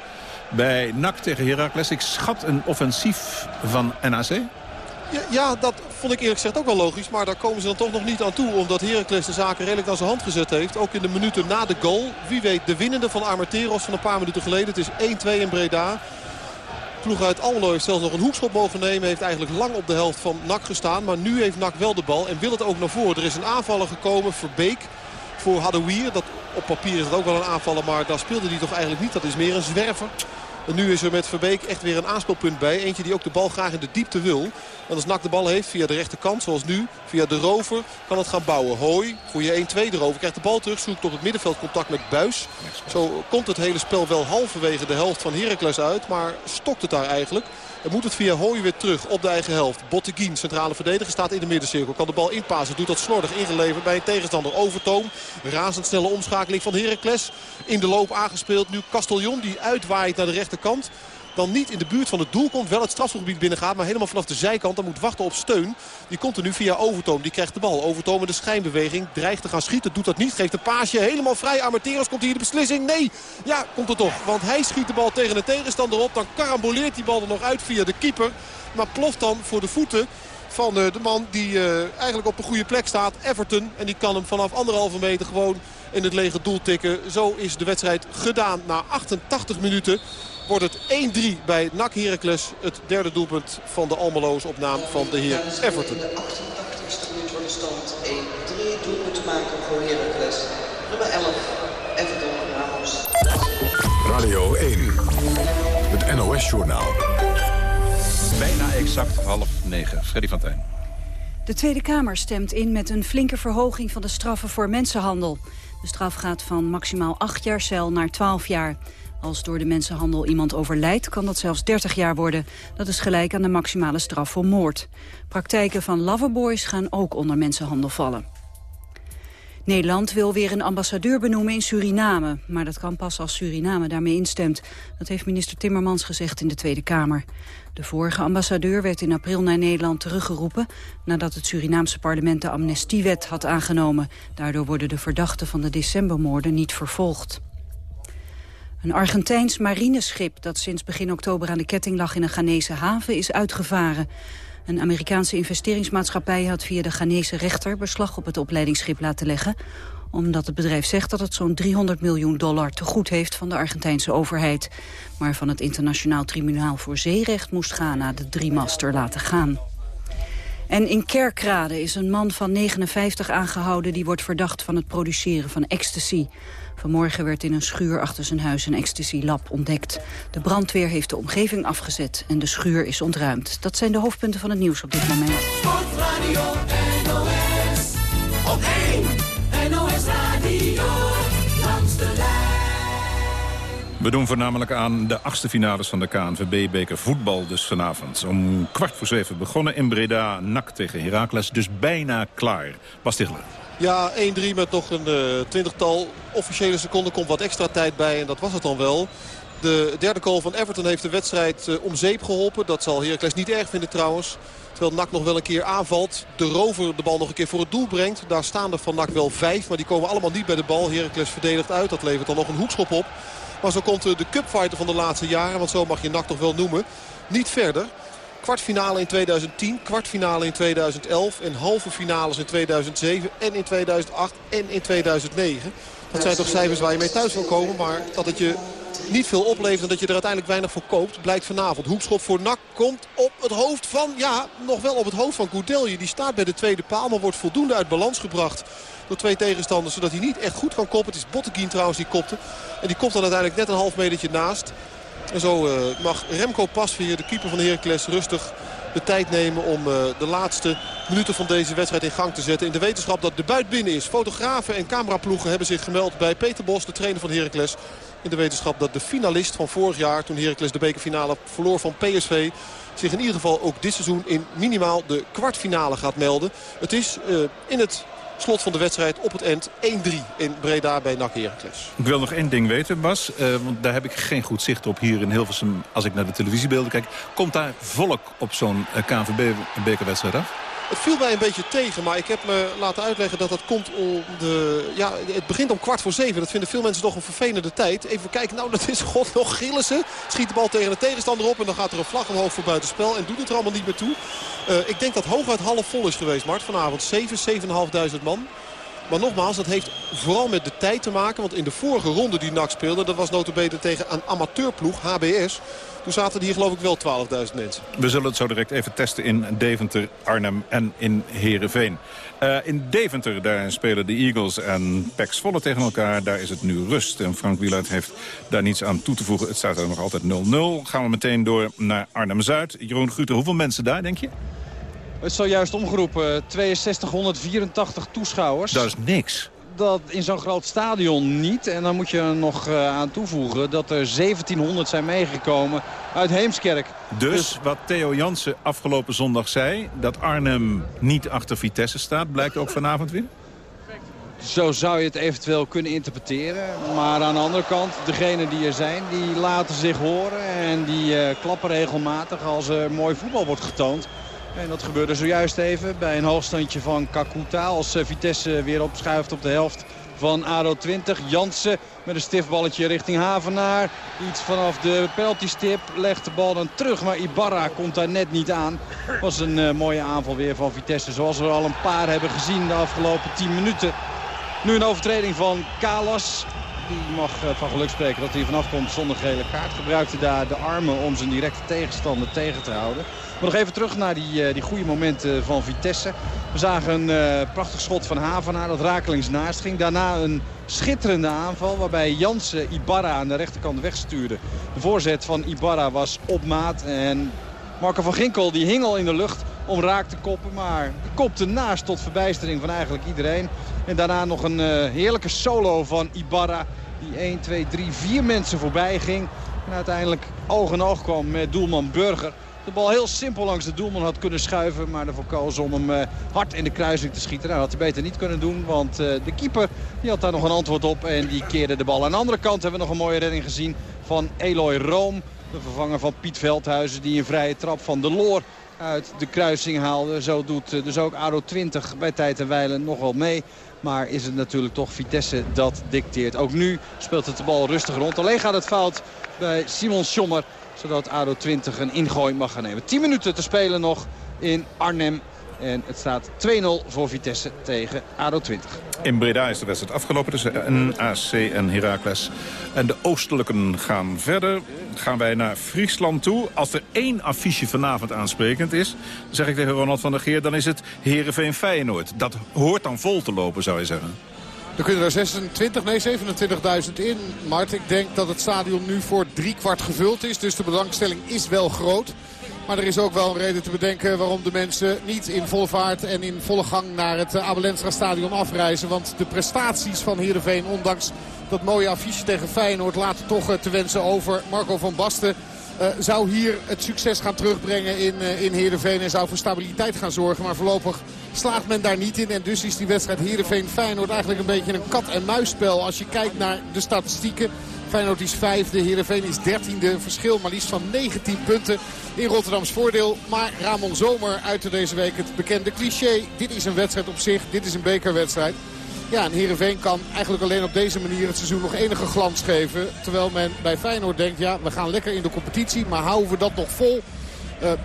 bij NAC tegen Heracles. Ik schat een offensief van NAC. Ja, dat vond ik eerlijk gezegd ook wel logisch. Maar daar komen ze dan toch nog niet aan toe. Omdat Heracles de zaken redelijk naar zijn hand gezet heeft. Ook in de minuten na de goal. Wie weet de winnende van Armenteros van een paar minuten geleden. Het is 1-2 in Breda. Ploeg uit Almelo heeft zelfs nog een hoekschop mogen nemen. Heeft eigenlijk lang op de helft van NAC gestaan. Maar nu heeft NAC wel de bal en wil het ook naar voren. Er is een aanvaller gekomen, Verbeek, voor Hadouier. Dat, op papier is het ook wel een aanvaller, maar daar speelde hij toch eigenlijk niet. Dat is meer een zwerver. En nu is er met Verbeek echt weer een aanspeelpunt bij. Eentje die ook de bal graag in de diepte wil. En als NAC de bal heeft via de rechterkant, zoals nu, via de rover, kan het gaan bouwen. Hooi je 1-2 erover. Krijgt de bal terug, zoekt op het middenveld contact met Buis. Zo komt het hele spel wel halverwege de helft van Heracles uit. Maar stokt het daar eigenlijk. En moet het via Hooi weer terug op de eigen helft. Botteguin, centrale verdediger, staat in de middencirkel. Kan de bal inpassen, doet dat slordig ingeleverd bij een tegenstander. Overtoom, razendsnelle omschakeling van Heracles. In de loop aangespeeld. Nu Castellon die uitwaait naar de rechterkant dan niet in de buurt van het doel komt. Wel het strafschopgebied binnengaat, maar helemaal vanaf de zijkant. Dan moet wachten op steun. Die komt er nu via Overtoom. Die krijgt de bal. Overtoom in de schijnbeweging. Dreigt te gaan schieten. Doet dat niet. Geeft een paasje. Helemaal vrij. Armenteros komt hier de beslissing. Nee. Ja, komt er toch. Want hij schiet de bal tegen de tegenstander op. Dan karamboleert die bal er nog uit via de keeper. Maar ploft dan voor de voeten van eh, de man die eh, eigenlijk op een goede plek staat. Everton. En die kan hem vanaf anderhalve meter gewoon in het lege doel tikken. Zo is de wedstrijd gedaan. Na 88 minuten wordt het 1-3 bij NAC Heracles. Het derde doelpunt van de Almeloos op naam van de heer Everton. De 88ste minuut wordt de stand 1-3 doelpunten maken voor Heracles. Nummer 11, Everton Ramos. Radio 1. Het NOS-journaal. Bijna exact half negen. Freddy van Tijn. De Tweede Kamer stemt in met een flinke verhoging van de straffen voor mensenhandel. De straf gaat van maximaal 8 jaar cel naar 12 jaar. Als door de mensenhandel iemand overlijdt, kan dat zelfs 30 jaar worden. Dat is gelijk aan de maximale straf voor moord. Praktijken van loverboys gaan ook onder mensenhandel vallen. Nederland wil weer een ambassadeur benoemen in Suriname. Maar dat kan pas als Suriname daarmee instemt. Dat heeft minister Timmermans gezegd in de Tweede Kamer. De vorige ambassadeur werd in april naar Nederland teruggeroepen... nadat het Surinaamse parlement de amnestiewet had aangenomen. Daardoor worden de verdachten van de decembermoorden niet vervolgd. Een Argentijns marineschip dat sinds begin oktober aan de ketting lag in een Ghanese haven is uitgevaren. Een Amerikaanse investeringsmaatschappij had via de Ghanese rechter beslag op het opleidingsschip laten leggen omdat het bedrijf zegt dat het zo'n 300 miljoen dollar te goed heeft van de Argentijnse overheid. Maar van het Internationaal Tribunaal voor Zeerecht moest Ghana de driemaster laten gaan. En in Kerkrade is een man van 59 aangehouden... die wordt verdacht van het produceren van ecstasy. Vanmorgen werd in een schuur achter zijn huis een ecstasy-lab ontdekt. De brandweer heeft de omgeving afgezet en de schuur is ontruimd. Dat zijn de hoofdpunten van het nieuws op dit moment. Sportradio NOS. Op 1 NOS Radio. Langs de lijn. We doen voornamelijk aan de achtste finales van de KNVB-beker voetbal dus vanavond. Om kwart voor zeven begonnen in Breda, NAC tegen Heracles. Dus bijna klaar. Bas Tichler. Ja, 1-3 met nog een eh, twintigtal officiële seconden. Komt wat extra tijd bij en dat was het dan wel. De derde goal van Everton heeft de wedstrijd eh, om zeep geholpen. Dat zal Heracles niet erg vinden trouwens. Terwijl NAC nog wel een keer aanvalt. De rover de bal nog een keer voor het doel brengt. Daar staan er van NAC wel vijf. Maar die komen allemaal niet bij de bal. Heracles verdedigt uit. Dat levert dan nog een hoekschop op. Maar zo komt eh, de cupfighter van de laatste jaren. Want zo mag je NAC toch wel noemen. Niet verder. Kwartfinale in 2010, kwartfinale in 2011 en halve finales in 2007 en in 2008 en in 2009. Dat zijn toch cijfers waar je mee thuis wil komen, maar dat het je niet veel oplevert en dat je er uiteindelijk weinig voor koopt, blijkt vanavond. Hoekschop voor Nak komt op het hoofd van, ja, nog wel op het hoofd van Goudelje. Die staat bij de tweede paal, maar wordt voldoende uit balans gebracht door twee tegenstanders, zodat hij niet echt goed kan koppen. Het is Botteguin trouwens die kopte. En die komt dan uiteindelijk net een half metertje naast. En zo eh, mag Remco Pasveer, de keeper van Heracles, rustig de tijd nemen om eh, de laatste minuten van deze wedstrijd in gang te zetten. In de wetenschap dat de buit binnen is. Fotografen en cameraploegen hebben zich gemeld bij Peter Bos, de trainer van Heracles. In de wetenschap dat de finalist van vorig jaar, toen Heracles de bekerfinale verloor van PSV... zich in ieder geval ook dit seizoen in minimaal de kwartfinale gaat melden. Het is uh, in het slot van de wedstrijd op het eind 1-3 in Breda bij NAC Heracles. Ik wil nog één ding weten, Bas. Uh, want daar heb ik geen goed zicht op hier in Hilversum als ik naar de televisiebeelden kijk. Komt daar volk op zo'n uh, KNVB-bekerwedstrijd af? Het viel mij een beetje tegen, maar ik heb me laten uitleggen dat dat komt om de... Ja, het begint om kwart voor zeven. Dat vinden veel mensen nog een vervelende tijd. Even kijken, nou dat is *laughs* god nog Gillissen. Schiet de bal tegen de tegenstander op en dan gaat er een vlag omhoog voor buitenspel. En doet het er allemaal niet meer toe. Uh, ik denk dat hooguit half vol is geweest, Mart. Vanavond 7, 7.500 man. Maar nogmaals, dat heeft vooral met de tijd te maken. Want in de vorige ronde die NAC speelde, dat was notabene tegen een amateurploeg, HBS... Toen zaten hier geloof ik wel 12.000 mensen. We zullen het zo direct even testen in Deventer, Arnhem en in Heerenveen. Uh, in Deventer, daar spelen de Eagles en Pax Volle tegen elkaar. Daar is het nu rust. En Frank Wieluid heeft daar niets aan toe te voegen. Het staat er nog altijd 0-0. Gaan we meteen door naar Arnhem-Zuid. Jeroen Guter, hoeveel mensen daar, denk je? Het is zojuist omgeroepen. 6284 toeschouwers. Dat is niks dat in zo'n groot stadion niet. En dan moet je er nog uh, aan toevoegen dat er 1700 zijn meegekomen uit Heemskerk. Dus, dus, wat Theo Jansen afgelopen zondag zei... dat Arnhem niet achter Vitesse staat, blijkt ook vanavond weer? Zo zou je het eventueel kunnen interpreteren. Maar aan de andere kant, degenen die er zijn, die laten zich horen. En die uh, klappen regelmatig als er mooi voetbal wordt getoond. En dat gebeurde zojuist even bij een hoogstandje van Kakuta. Als eh, Vitesse weer opschuift op de helft van ADO 20. Jansen met een stiftballetje richting Havenaar. Iets vanaf de penaltystip legt de bal dan terug. Maar Ibarra komt daar net niet aan. was een uh, mooie aanval weer van Vitesse. Zoals we al een paar hebben gezien de afgelopen 10 minuten. Nu een overtreding van Kalas. Die mag eh, van geluk spreken dat hij vanaf komt zonder gele kaart. Gebruikte daar de armen om zijn directe tegenstander tegen te houden. Maar nog even terug naar die, eh, die goede momenten van Vitesse. We zagen een eh, prachtig schot van Havenaar dat rakelings naast ging. Daarna een schitterende aanval waarbij Jansen Ibarra aan de rechterkant wegstuurde. De voorzet van Ibarra was op maat en Marco van Ginkel die hing al in de lucht om raak te koppen. Maar kopte naast tot verbijstering van eigenlijk iedereen. En daarna nog een eh, heerlijke solo van Ibarra. Die 1, 2, 3, 4 mensen voorbij ging. En uiteindelijk oog in oog kwam met doelman Burger. De bal heel simpel langs de doelman had kunnen schuiven. Maar ervoor koos om hem eh, hard in de kruising te schieten. Nou, dat had hij beter niet kunnen doen. Want eh, de keeper die had daar nog een antwoord op. En die keerde de bal. Aan de andere kant hebben we nog een mooie redding gezien van Eloy Room. De vervanger van Piet Veldhuizen die een vrije trap van de Loor uit de kruising haalde. Zo doet eh, dus ook ADO 20 bij tijd en wijlen nog wel mee. Maar is het natuurlijk toch Vitesse dat dicteert. Ook nu speelt het de bal rustig rond. Alleen gaat het fout bij Simon Schommer. Zodat ADO 20 een ingooi mag gaan nemen. 10 minuten te spelen nog in Arnhem. En het staat 2-0 voor Vitesse tegen ADO 20. In Breda is de wedstrijd afgelopen tussen NAC en Heracles. En de oostelijken gaan verder. Gaan wij naar Friesland toe. Als er één affiche vanavond aansprekend is, zeg ik tegen Ronald van der Geer... dan is het Heerenveen Feyenoord. Dat hoort dan vol te lopen, zou je zeggen. Er kunnen er 26, nee 27.000 in. Mart, ik denk dat het stadion nu voor drie kwart gevuld is. Dus de belangstelling is wel groot. Maar er is ook wel een reden te bedenken waarom de mensen niet in volle vaart en in volle gang naar het eh, Abelensra stadion afreizen. Want de prestaties van Heerenveen, ondanks dat mooie affiche tegen Feyenoord, laten toch eh, te wensen over. Marco van Basten uh, zou hier het succes gaan terugbrengen in, uh, in Heerenveen. En zou voor stabiliteit gaan zorgen. Maar voorlopig slaagt men daar niet in. En dus is die wedstrijd Heerenveen-Feyenoord eigenlijk een beetje een kat-en-muisspel. Als je kijkt naar de statistieken. Feyenoord is vijfde, Heerenveen is dertiende. Verschil maar liefst van 19 punten in Rotterdams voordeel. Maar Ramon Zomer uit deze week het bekende cliché. Dit is een wedstrijd op zich, dit is een bekerwedstrijd. Ja, en Heerenveen kan eigenlijk alleen op deze manier het seizoen nog enige glans geven. Terwijl men bij Feyenoord denkt, ja, we gaan lekker in de competitie. Maar houden we dat nog vol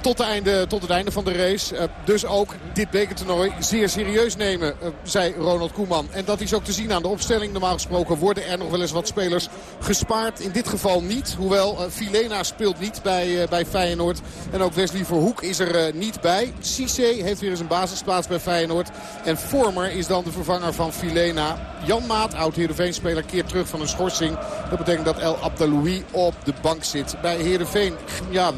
tot, einde, tot het einde van de race. Uh, dus ook dit bekertoernooi zeer serieus nemen, uh, zei Ronald Koeman. En dat is ook te zien aan de opstelling. Normaal gesproken worden er nog wel eens wat spelers gespaard. In dit geval niet. Hoewel Filena speelt niet bij, bij Feyenoord. En ook Wesley Verhoek is er niet bij. Cissé heeft weer eens een basisplaats bij Feyenoord. En Vormer is dan de vervanger van Filena. Jan Maat, oud Heerenveen-speler, keert terug van een schorsing. Dat betekent dat El Abdaloui op de bank zit. Bij Heerenveen, ja,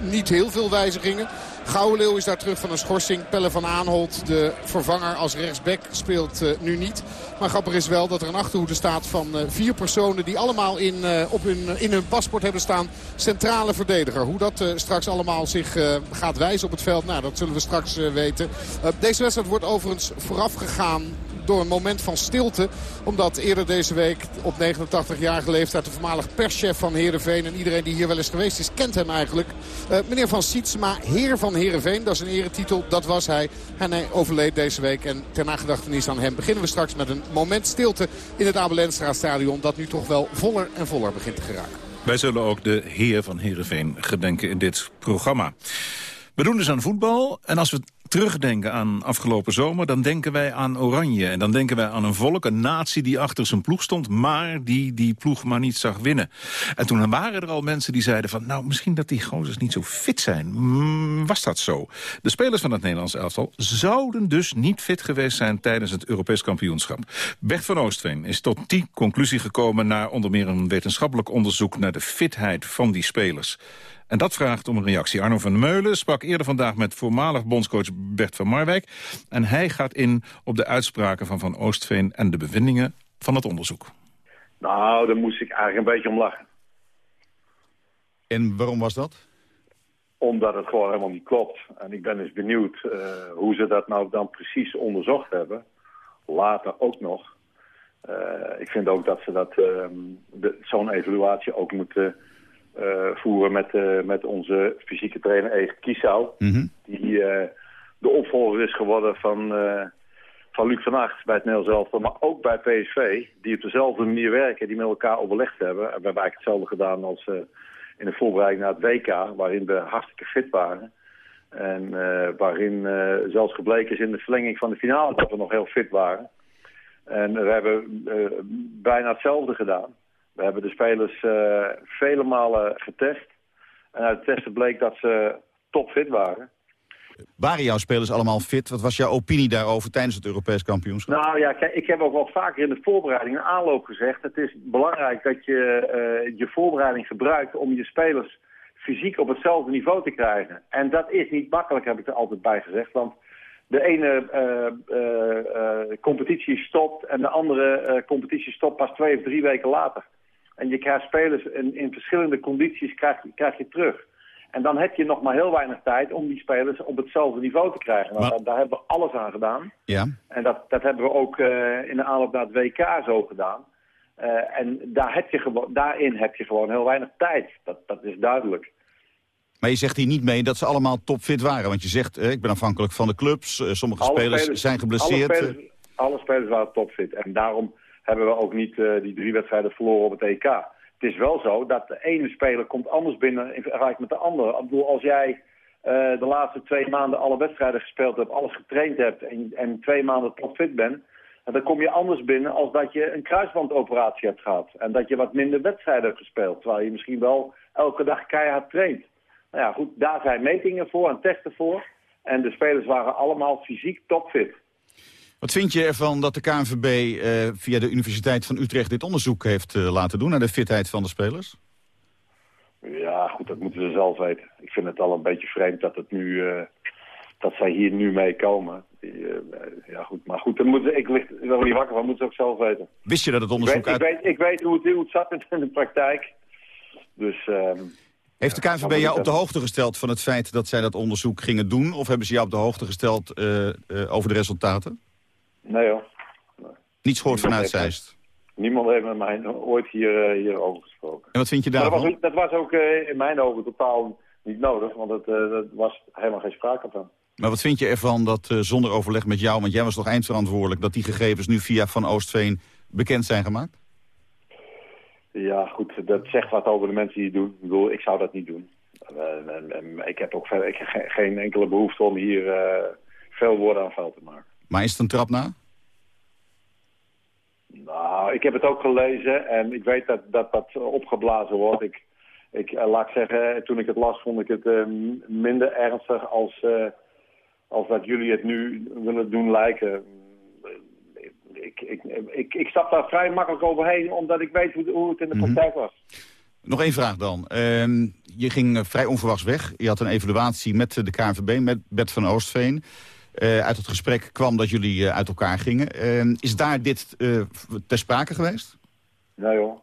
niet heel veel wijzigingen. Gouwenleeuw is daar terug van een schorsing. Pelle van Aanholt, de vervanger als rechtsback, speelt uh, nu niet. Maar grappig is wel dat er een achterhoede staat van uh, vier personen... die allemaal in, uh, op hun, in hun paspoort hebben staan centrale verdediger. Hoe dat straks allemaal zich gaat wijzen op het veld, nou, dat zullen we straks weten. deze wedstrijd wordt overigens vooraf gegaan door een moment van stilte. Omdat eerder deze week op 89-jarige leeftijd de voormalig perschef van Heerenveen... en iedereen die hier wel eens geweest is, kent hem eigenlijk. Uh, meneer Van Sietsma, heer van Heerenveen, dat is een eretitel, dat was hij. En hij overleed deze week en ter nagedachtenis aan hem beginnen we straks met een moment stilte... in het Abelenstra stadion dat nu toch wel voller en voller begint te geraken. Wij zullen ook de heer van Heerenveen gedenken in dit programma. We doen dus aan voetbal. En als we terugdenken aan afgelopen zomer... dan denken wij aan Oranje. En dan denken wij aan een volk, een natie die achter zijn ploeg stond... maar die die ploeg maar niet zag winnen. En toen waren er al mensen die zeiden van... nou, misschien dat die gozers niet zo fit zijn. Mm, was dat zo? De spelers van het Nederlands elftal zouden dus niet fit geweest zijn... tijdens het Europees kampioenschap. Bert van Oostveen is tot die conclusie gekomen... na onder meer een wetenschappelijk onderzoek... naar de fitheid van die spelers. En dat vraagt om een reactie. Arno van Meulen sprak eerder vandaag met voormalig bondscoach Bert van Marwijk. En hij gaat in op de uitspraken van Van Oostveen en de bevindingen van het onderzoek. Nou, daar moest ik eigenlijk een beetje om lachen. En waarom was dat? Omdat het gewoon helemaal niet klopt. En ik ben eens benieuwd uh, hoe ze dat nou dan precies onderzocht hebben. Later ook nog. Uh, ik vind ook dat ze dat uh, zo'n evaluatie ook moeten uh, voeren met, uh, met onze fysieke trainer Ege Kiesau. Mm -hmm. Die uh, de opvolger is geworden van, van Luc van Acht bij het Nederlands. Maar ook bij PSV, die op dezelfde manier werken, die met elkaar overlegd hebben. En we hebben eigenlijk hetzelfde gedaan als in de voorbereiding naar het WK, waarin we hartstikke fit waren. En waarin zelfs gebleken is in de verlenging van de finale dat we nog heel fit waren. En we hebben eh, bijna hetzelfde gedaan. We hebben de spelers eh, vele malen getest. En uit het testen bleek dat ze topfit waren. Waren jouw spelers allemaal fit? Wat was jouw opinie daarover tijdens het Europees kampioenschap? Nou ja, kijk, ik heb ook wel vaker in de voorbereiding en aanloop gezegd... het is belangrijk dat je eh, je voorbereiding gebruikt om je spelers fysiek op hetzelfde niveau te krijgen. En dat is niet makkelijk, heb ik er altijd bij gezegd. Want de ene eh, competitie stopt en de andere competitie stopt pas twee of drie weken later. En je krijgt spelers in, in verschillende condities krijg, je- krijg je terug. En dan heb je nog maar heel weinig tijd om die spelers op hetzelfde niveau te krijgen. Maar- daar, daar hebben we alles aan gedaan. Ja. En dat, dat hebben we ook eh, in de aanloop naar het WK zo gedaan. Eh, en daar heb je gewoon, daarin heb je gewoon heel weinig tijd. Dat, dat is duidelijk. Maar je zegt hier niet mee dat ze allemaal topfit waren. Want je zegt, eh, ik ben afhankelijk van de clubs. sommige Alle spelers, zijn geblesseerd. Alle spelers, alle spelers waren topfit. En daarom hebben we ook niet eh, die drie wedstrijden verloren op het EK. Het is wel zo dat de ene speler komt anders binnen in vergelijking met de andere. Ik bedoel, als jij eh, de laatste twee maanden alle wedstrijden gespeeld hebt, alles getraind hebt en, en twee maanden topfit bent, dan kom je anders binnen als dat je een kruisbandoperatie hebt gehad. En dat je wat minder wedstrijden hebt gespeeld, terwijl je misschien wel elke dag keihard traint. Nou ja, goed, daar zijn metingen voor en testen voor. En de spelers waren allemaal fysiek topfit. Wat vind je ervan dat de KNVB eh, via de Universiteit van Utrecht dit onderzoek heeft eh, laten doen... naar de fitheid van de spelers? Ja, goed, dat moeten ze zelf weten. Ik vind het al een beetje vreemd dat, het nu, eh, dat zij hier nu mee komen. Die, ja, goed, maar goed, dan moeten, ik lig er wel niet wakker van, moeten ze ook zelf weten. Wist je dat het Ik onderzoek weet, ik, uit... weet, ik weet hoe, het, hoe het zat in de praktijk. Dus... ehm, Heeft de KNVB jou op de hoogte gesteld van het feit dat zij dat onderzoek gingen doen? Of hebben ze jou op de hoogte gesteld over de resultaten? Nee hoor. Niets gehoord vanuit Zeist. Niemand heeft met mij ooit hier, eh, hierover gesproken. En wat vind je Maar dat daarvan? was, dat was ook eh, in mijn ogen totaal niet nodig, want het, eh, dat was helemaal geen sprake van. Maar wat vind je ervan dat zonder overleg met jou... want jij was toch eindverantwoordelijk... dat die gegevens nu via Van Oostveen bekend zijn gemaakt? Ja, goed, dat zegt wat over de mensen die het doen. Ik bedoel, ik zou dat niet doen. En, en- en ik heb ook verder, ik geen enkele behoefte om hier veel woorden aan vuil te maken. Maar is het een trap na? Nou, ik heb het ook gelezen en ik weet dat dat, dat opgeblazen wordt. Ik, ik eh, laat ik zeggen, toen ik het las vond ik het eh, minder ernstig als, eh, als dat jullie het nu willen doen lijken. Ik, ik, ik, ik stap daar vrij makkelijk overheen, omdat ik weet hoe, hoe het in de praktijk was. Nog één vraag dan. Ehm, je ging vrij onverwachts weg. Je had een evaluatie met de KNVB, met Bert van Oostveen. Eh, uit het gesprek kwam dat jullie eh, uit elkaar gingen. Ehm, is daar dit eh, ter sprake geweest? Nee joh.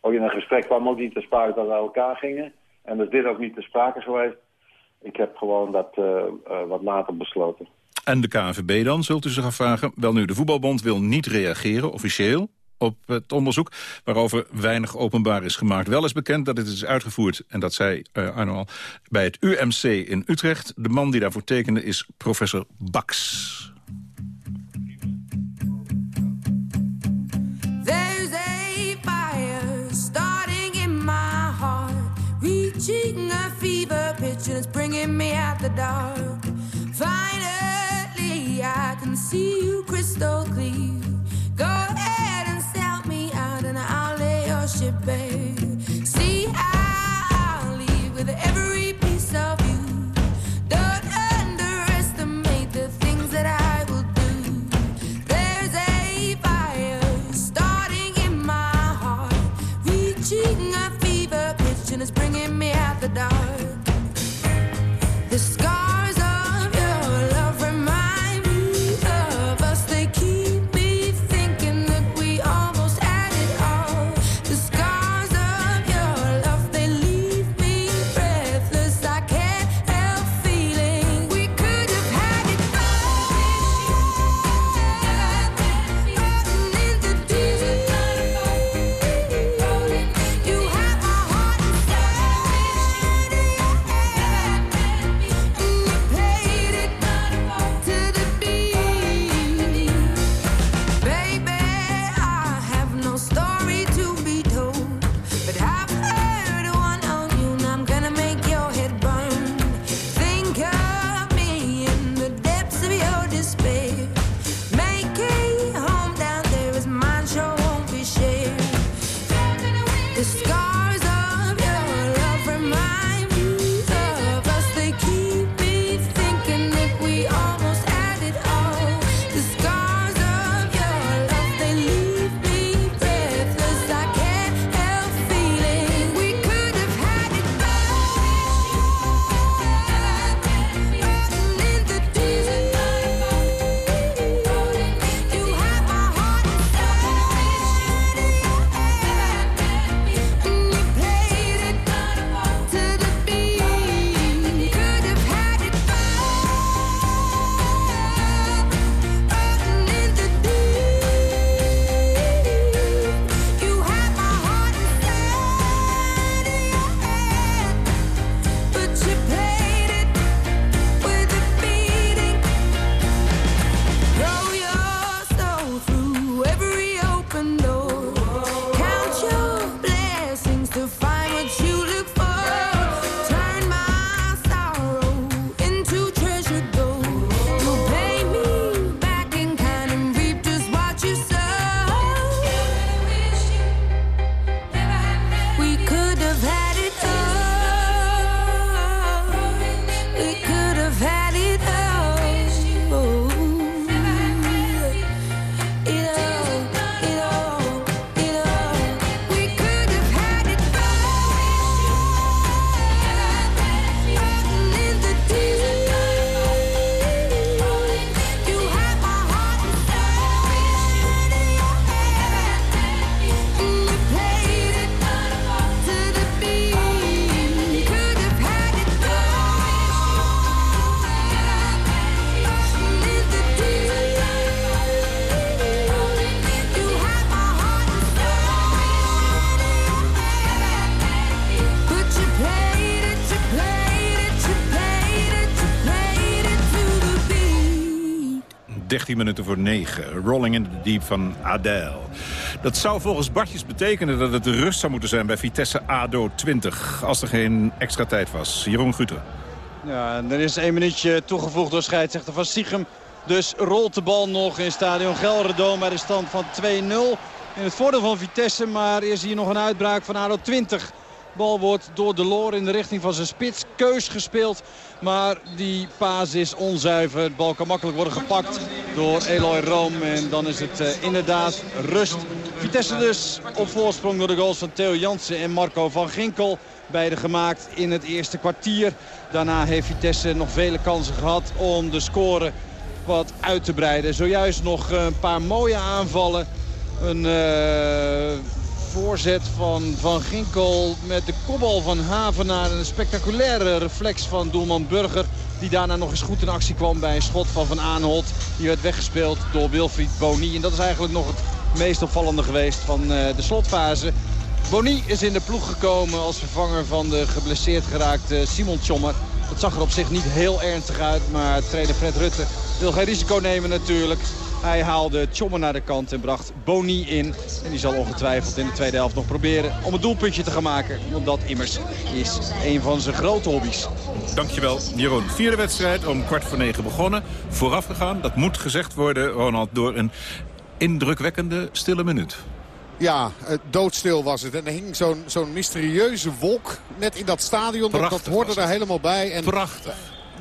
Ook in een gesprek kwam ook niet te sprake dat we uit elkaar gingen. En dus dit ook niet te sprake geweest. Ik heb gewoon dat eh, eh, wat later besloten. En de KNVB dan, zult u zich afvragen. Wel nu, de voetbalbond wil niet reageren, officieel op het onderzoek... waarover weinig openbaar is gemaakt. Wel is bekend dat het is uitgevoerd, en dat zei uh, Arno al... bij het UMC in Utrecht. De man die daarvoor tekende is professor Baks. There's a fire starting in my heart, reaching a fever pitch, and bringing me out the dark. Finally, I can see you crystal clear. it, babe. See, I leave with every minuten voor 9. Rolling in the Deep van Adele. Dat zou volgens Bartjes betekenen dat het rust zou moeten zijn bij Vitesse ADO 20. Als er geen extra tijd was. Jeroen Guter. Ja, er is één minuutje toegevoegd door scheidsrechter van Siegem. Dus rolt de bal nog in stadion Gelredome bij de stand van 2-0. In het voordeel van Vitesse, maar is hier nog een uitbraak van ADO 20. Bal wordt door de Loor in de richting van zijn spits. Keus gespeeld, maar die paas is onzuiver. De bal kan makkelijk worden gepakt door Eloy Room. En dan is het eh, inderdaad rust. Vitesse dus op voorsprong door de goals van Theo Jansen en Marco van Ginkel. Beide gemaakt in het eerste kwartier. Daarna heeft Vitesse nog vele kansen gehad om de score wat uit te breiden. Zojuist nog een paar mooie aanvallen. Een uh, voorzet van Van Ginkel met de kopbal van Havenaar. Een spectaculaire reflex van doelman Burger. Die daarna nog eens goed in actie kwam bij een schot van Van Aanholt. Die werd weggespeeld door Wilfried Boni. En dat is eigenlijk nog het meest opvallende geweest van uh, de slotfase. Boni is in de ploeg gekomen als vervanger van de geblesseerd geraakte Simon Tjommer. Dat zag er op zich niet heel ernstig uit, maar trainer Fred Rutte wil geen risico nemen natuurlijk. Hij haalde Tjommer naar de kant en bracht Boni in. En die zal ongetwijfeld in de tweede helft nog proberen om een doelpuntje te gaan maken. Want dat immers is een van zijn grote hobby's. Dankjewel, Jeroen. Vierde wedstrijd om kwart voor negen begonnen. Voorafgegaan, dat moet gezegd worden, Ronald, door een indrukwekkende stille minuut. Ja, doodstil was het. En er hing zo'n zo'n mysterieuze wolk net in dat stadion. Dat, dat hoorde er helemaal bij. En Prachtig.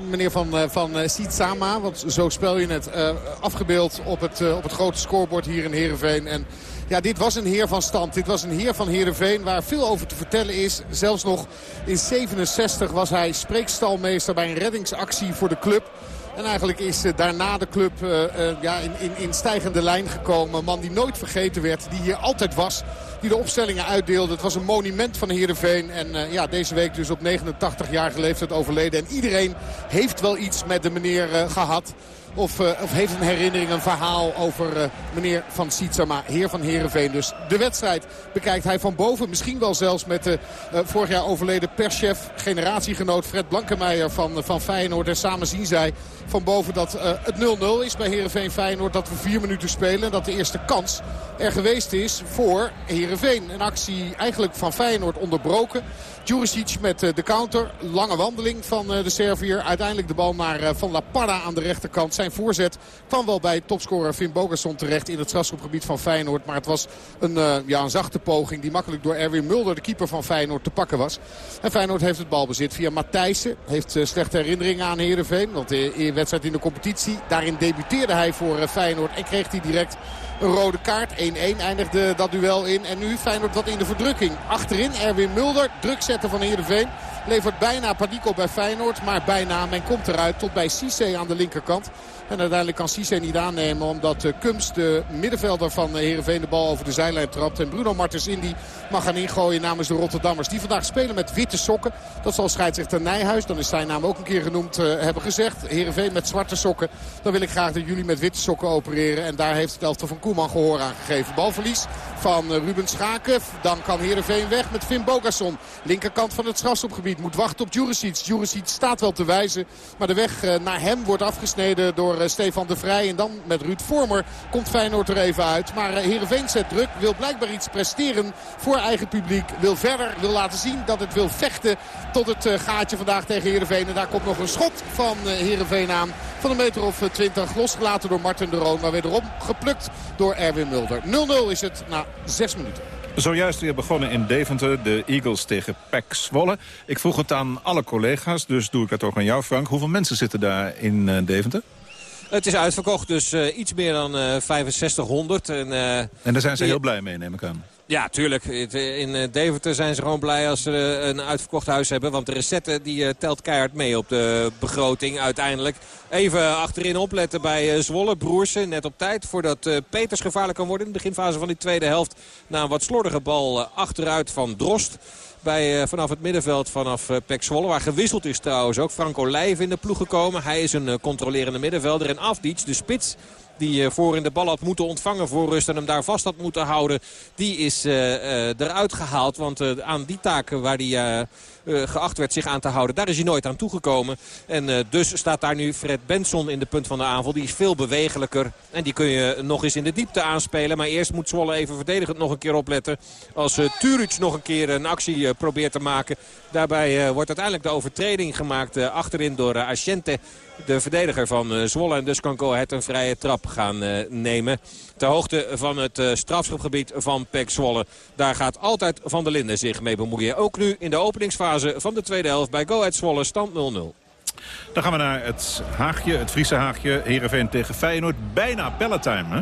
Meneer Van, van Sitsama, want zo spel je het, uh, afgebeeld op het, op het grote scorebord hier in Heerenveen. En ja, dit was een heer van stand. Dit was een heer van Heerenveen waar veel over te vertellen is. Zelfs nog in 67 was hij spreekstalmeester bij een reddingsactie voor de club. En eigenlijk is uh, daarna de club uh, uh, ja, in, in, in stijgende lijn gekomen. Een man die nooit vergeten werd, die hier altijd was. Die de opstellingen uitdeelde. Het was een monument van Heerenveen. En ja, deze week dus op 89-jarige leeftijd overleden. En iedereen heeft wel iets met de meneer gehad. Of, uh, of, heeft een herinnering, een verhaal over uh, meneer Van Sietsama, heer van Heerenveen. Dus de wedstrijd bekijkt hij van boven. Misschien wel zelfs met de uh, vorig jaar overleden perschef, generatiegenoot Fred Blankemeijer van, van Feyenoord. En samen zien zij van boven dat het 0-0 is bij Heerenveen Feyenoord. Dat we vier minuten spelen en dat de eerste kans er geweest is voor Heerenveen. Een actie eigenlijk van Feyenoord onderbroken. Juricic met de counter. Lange wandeling van de Servier. Uiteindelijk de bal naar Van La Parra aan de rechterkant. Zijn voorzet kwam wel bij topscorer Finn Bogerson terecht in het strafschopgebied van Feyenoord. Maar het was een, ja, een zachte poging die makkelijk door Erwin Mulder, de keeper van Feyenoord, te pakken was. En Feyenoord heeft het balbezit via Matthijssen. Heeft slechte herinneringen aan Heerenveen. Want de wedstrijd in de competitie, daarin debuteerde hij voor Feyenoord en kreeg hij direct een rode kaart. 1-1 eindigde dat duel in. En nu Feyenoord wat in de verdrukking. Achterin Erwin Mulder, druk zetten van Heerenveen. Levert bijna paniek op bij Feyenoord. Maar bijna, men komt eruit tot bij Cisse aan de linkerkant. En uiteindelijk kan Cisse niet aannemen omdat Kums, de middenvelder van uh, Heerenveen, de bal over de zijlijn trapt. En Bruno Martens Indy mag gaan ingooien namens de Rotterdammers. Die vandaag spelen met witte sokken. Dat zal scheidsrechter Nijhuis, dan is zijn naam ook een keer genoemd, uh, hebben gezegd. Heerenveen met zwarte sokken. Dan wil ik graag dat jullie met witte sokken opereren. En daar heeft het van Koeman gehoor aan gegeven. Balverlies van Ruben Schaken. Dan kan Heerenveen weg met Finn Bogasson. Linkerkant van het strafschopgebied moet wachten op Juricic. Juricic staat wel te wijzen. Maar de weg naar hem wordt afgesneden door Stefan de Vrij. En dan met Ruud Vormer komt Feyenoord er even uit. Maar Heerenveen zet druk. Wil blijkbaar iets presteren voor eigen publiek. Wil verder. Wil laten zien dat het wil vechten tot het gaatje vandaag tegen Heerenveen. En daar komt nog een schot van Heerenveen aan. Van een meter of 20. Losgelaten door Martin de Roon. Maar wederom geplukt door Erwin Mulder. 0-0 is het na 6 minuten. Zojuist weer begonnen in Deventer, de Eagles tegen PEC Zwolle. Ik vroeg het aan alle collega's, dus doe ik het ook aan jou Frank. Hoeveel mensen zitten daar in Deventer? Het is uitverkocht, dus uh, iets meer dan uh, 6500. En, uh, en daar zijn ze heel blij mee, neem ik aan. Ja, tuurlijk. In Deventer zijn ze gewoon blij als ze een uitverkocht huis hebben. Want de recette die telt keihard mee op de begroting uiteindelijk. Even achterin opletten bij Zwolle. Broersen net op tijd voordat Peters gevaarlijk kan worden. In de beginfase van die tweede helft. Na een wat slordige bal achteruit van Drost. Bij, uh, vanaf het middenveld vanaf uh, Pek Zwolle. Waar gewisseld is trouwens ook. Franco Lijf in de ploeg gekomen. Hij is een uh, controlerende middenvelder. En Afdic, de spits Die eh, voor in de bal had moeten ontvangen voor rust en hem daar vast had moeten houden. Die is eh, eh, eruit gehaald. Want aan die taken waar hij geacht werd zich aan te houden. Daar is hij nooit aan toegekomen. En dus staat daar nu Fred Benson in de punt van de aanval. Die is veel bewegelijker. En die kun je nog eens in de diepte aanspelen. Maar eerst moet Zwolle even verdedigend nog een keer opletten. Als uh, nog een keer een actie probeert te maken. Daarbij wordt uiteindelijk de overtreding gemaakt achterin door Asciente. De verdediger van uh, Zwolle. En dus kan Go Ahead een vrije trap gaan uh, nemen. Ter hoogte van het uh, strafschopgebied van Pek Zwolle. Daar gaat altijd Van der Linden zich mee bemoeien. Ook nu in de openingsfase van de tweede helft bij Go Ahead Zwolle stand 0-0. Dan gaan we naar het Haagje, het Friese Haagje. Heerenveen tegen Feyenoord. Bijna pelletime, hè?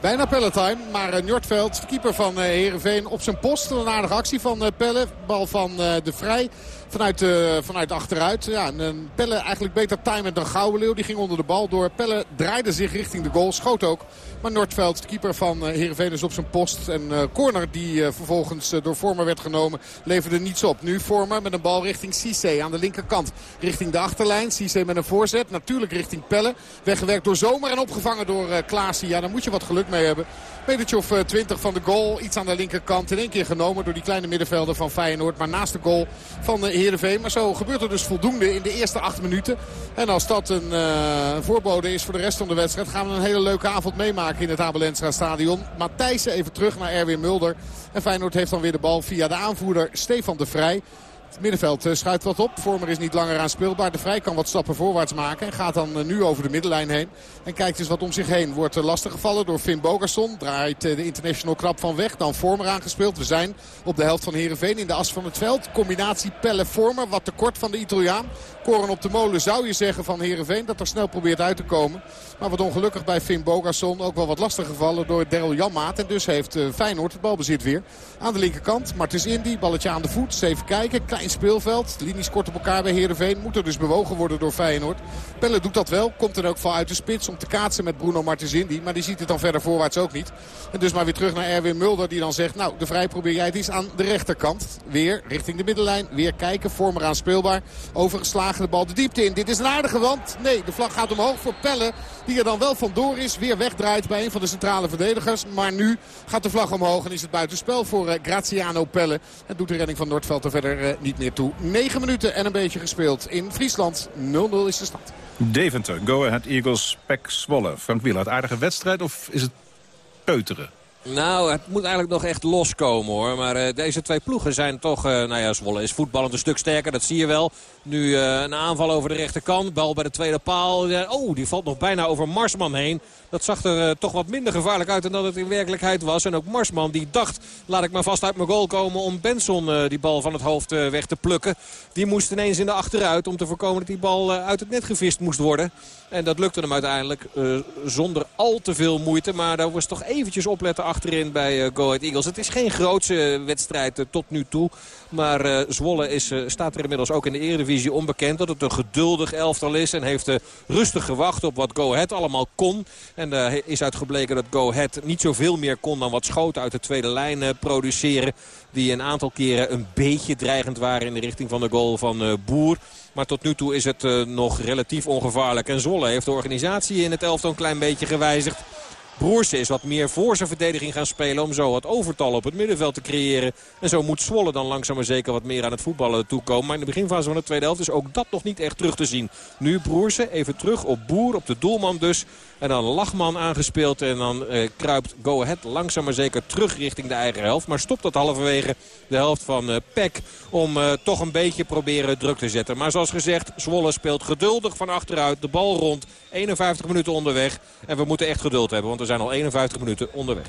Bijna Pelletime, maar Njortveld, de keeper van Heerenveen, op zijn post. Een aardige actie van Pelle, bal van de Vrij vanuit, vanuit achteruit. Ja, en, Pelle eigenlijk beter timen dan Gouwenleeuw. Die ging onder de bal door. Pelle draaide zich richting de goal, schoot ook. Maar Noordveld, de keeper van Heerenveen, is op zijn post. En corner die vervolgens door Vormer werd genomen, leverde niets op. Nu Vormer met een bal richting Cisse aan de linkerkant. Richting de achterlijn. Cisse met een voorzet. Natuurlijk richting Pelle. Weggewerkt door Zomer en opgevangen door Klaasie. Ja, dan moet je wat geluk mee hebben. Metertje of 20 van de goal. Iets aan de linkerkant. In één keer genomen door die kleine middenvelder van Feyenoord. Maar naast de goal van Heerenveen. Maar zo gebeurt er dus voldoende in de eerste acht minuten. En als dat een uh, voorbode is voor de rest van de wedstrijd... gaan we een hele leuke avond meemaken in het Abelensra stadion. Matthijssen even terug naar Erwin Mulder. En Feyenoord heeft dan weer de bal via de aanvoerder Stefan de Vrij. Het middenveld uh, schuift wat op. Vormer is niet langer aanspeelbaar. De Vrij kan wat stappen voorwaarts maken. En gaat dan uh, nu over de middenlijn heen. En kijkt eens wat om zich heen. Wordt uh, lastig gevallen door Finn Bogerson. Draait de international knap van weg. Dan Vormer aangespeeld. We zijn op de helft van Heerenveen in de as van het veld. Combinatie Pelle-Vormer. Wat tekort van de Italiaan. Koren op de molen zou je zeggen van Heerenveen. Dat er snel probeert uit te komen. Maar wat ongelukkig bij Finn Bogerson. Ook wel wat lastig gevallen door Daryl Janmaat. En dus heeft Feyenoord het balbezit weer. Aan de linkerkant. Martens Indy. Balletje aan de voet. Even kijken. Klein speelveld. Linies kort op elkaar bij Heerenveen. Moet er dus bewogen worden door Feyenoord. Pelle doet dat wel. Komt er ook van uit de spits om te kaatsen met Bruno Martens Indy. Maar die ziet het dan verder voorwaarts ook niet. En dus maar weer terug naar Erwin Mulder. Die dan zegt, nou de vrij probeer jij het eens aan de rechterkant. Weer richting de middenlijn. Weer kijken. Vormer aan speelbaar. Overgeslagen de bal de diepte in. Dit is een aardige wand. Nee, de vlag gaat omhoog voor Pelle. Die er dan wel vandoor is. Weer wegdraait bij een van de centrale verdedigers. Maar nu gaat de vlag omhoog en is het buitenspel voor uh, Graziano Pelle. En doet de redding van Noordveld er verder uh, niet meer toe. 9 minuten en een beetje gespeeld in Friesland. 0-0 is de stand. Deventer, Go Ahead Eagles, Pek Zwolle. Frank Wielert, aardige wedstrijd of is het peuteren? Nou, het moet eigenlijk nog echt loskomen hoor. Maar uh, deze twee ploegen zijn toch... Uh, nou ja, Zwolle is voetballend een stuk sterker, dat zie je wel. Nu uh, een aanval over de rechterkant. Bal bij de tweede paal. Oh, die valt nog bijna over Marsman heen. Dat zag er toch wat minder gevaarlijk uit dan dat het in werkelijkheid was. En ook Marsman die dacht, laat ik maar vast uit mijn goal komen... om Benson die bal van het hoofd weg te plukken. Die moest ineens in de achteruit om te voorkomen dat die bal uit het net gevist moest worden. En dat lukte hem uiteindelijk zonder al te veel moeite. Maar daar was toch eventjes opletten achterin bij uh, Go Ahead Eagles. Het is geen grootse wedstrijd uh, tot nu toe. Maar uh, Zwolle is, staat er inmiddels ook in de Eredivisie onbekend. Dat het een geduldig elftal is. En heeft rustig gewacht op wat Go Ahead allemaal kon. En is uitgebleken dat Go Ahead niet zoveel meer kon dan wat schoten uit de tweede lijn produceren. Die een aantal keren een beetje dreigend waren in de richting van de goal van Boer. Maar tot nu toe is het nog relatief ongevaarlijk. En Zwolle heeft de organisatie in het elftal een klein beetje gewijzigd. Broersen is wat meer voor zijn verdediging gaan spelen... om zo wat overtal op het middenveld te creëren. En zo moet Zwolle dan langzaam maar zeker wat meer aan het voetballen toekomen. Maar in de beginfase van de tweede helft is ook dat nog niet echt terug te zien. Nu Broersen even terug op Boer, op de doelman dus. En dan Lachman aangespeeld en dan eh, kruipt Go Ahead langzaam maar zeker terug richting de eigen helft. Maar stopt dat halverwege de helft van uh, Peck om uh, toch een beetje proberen druk te zetten. Maar zoals gezegd, Zwolle speelt geduldig van achteruit. De bal rond, 51 minuten onderweg. En we moeten echt geduld hebben, want we zijn al 51 minuten onderweg.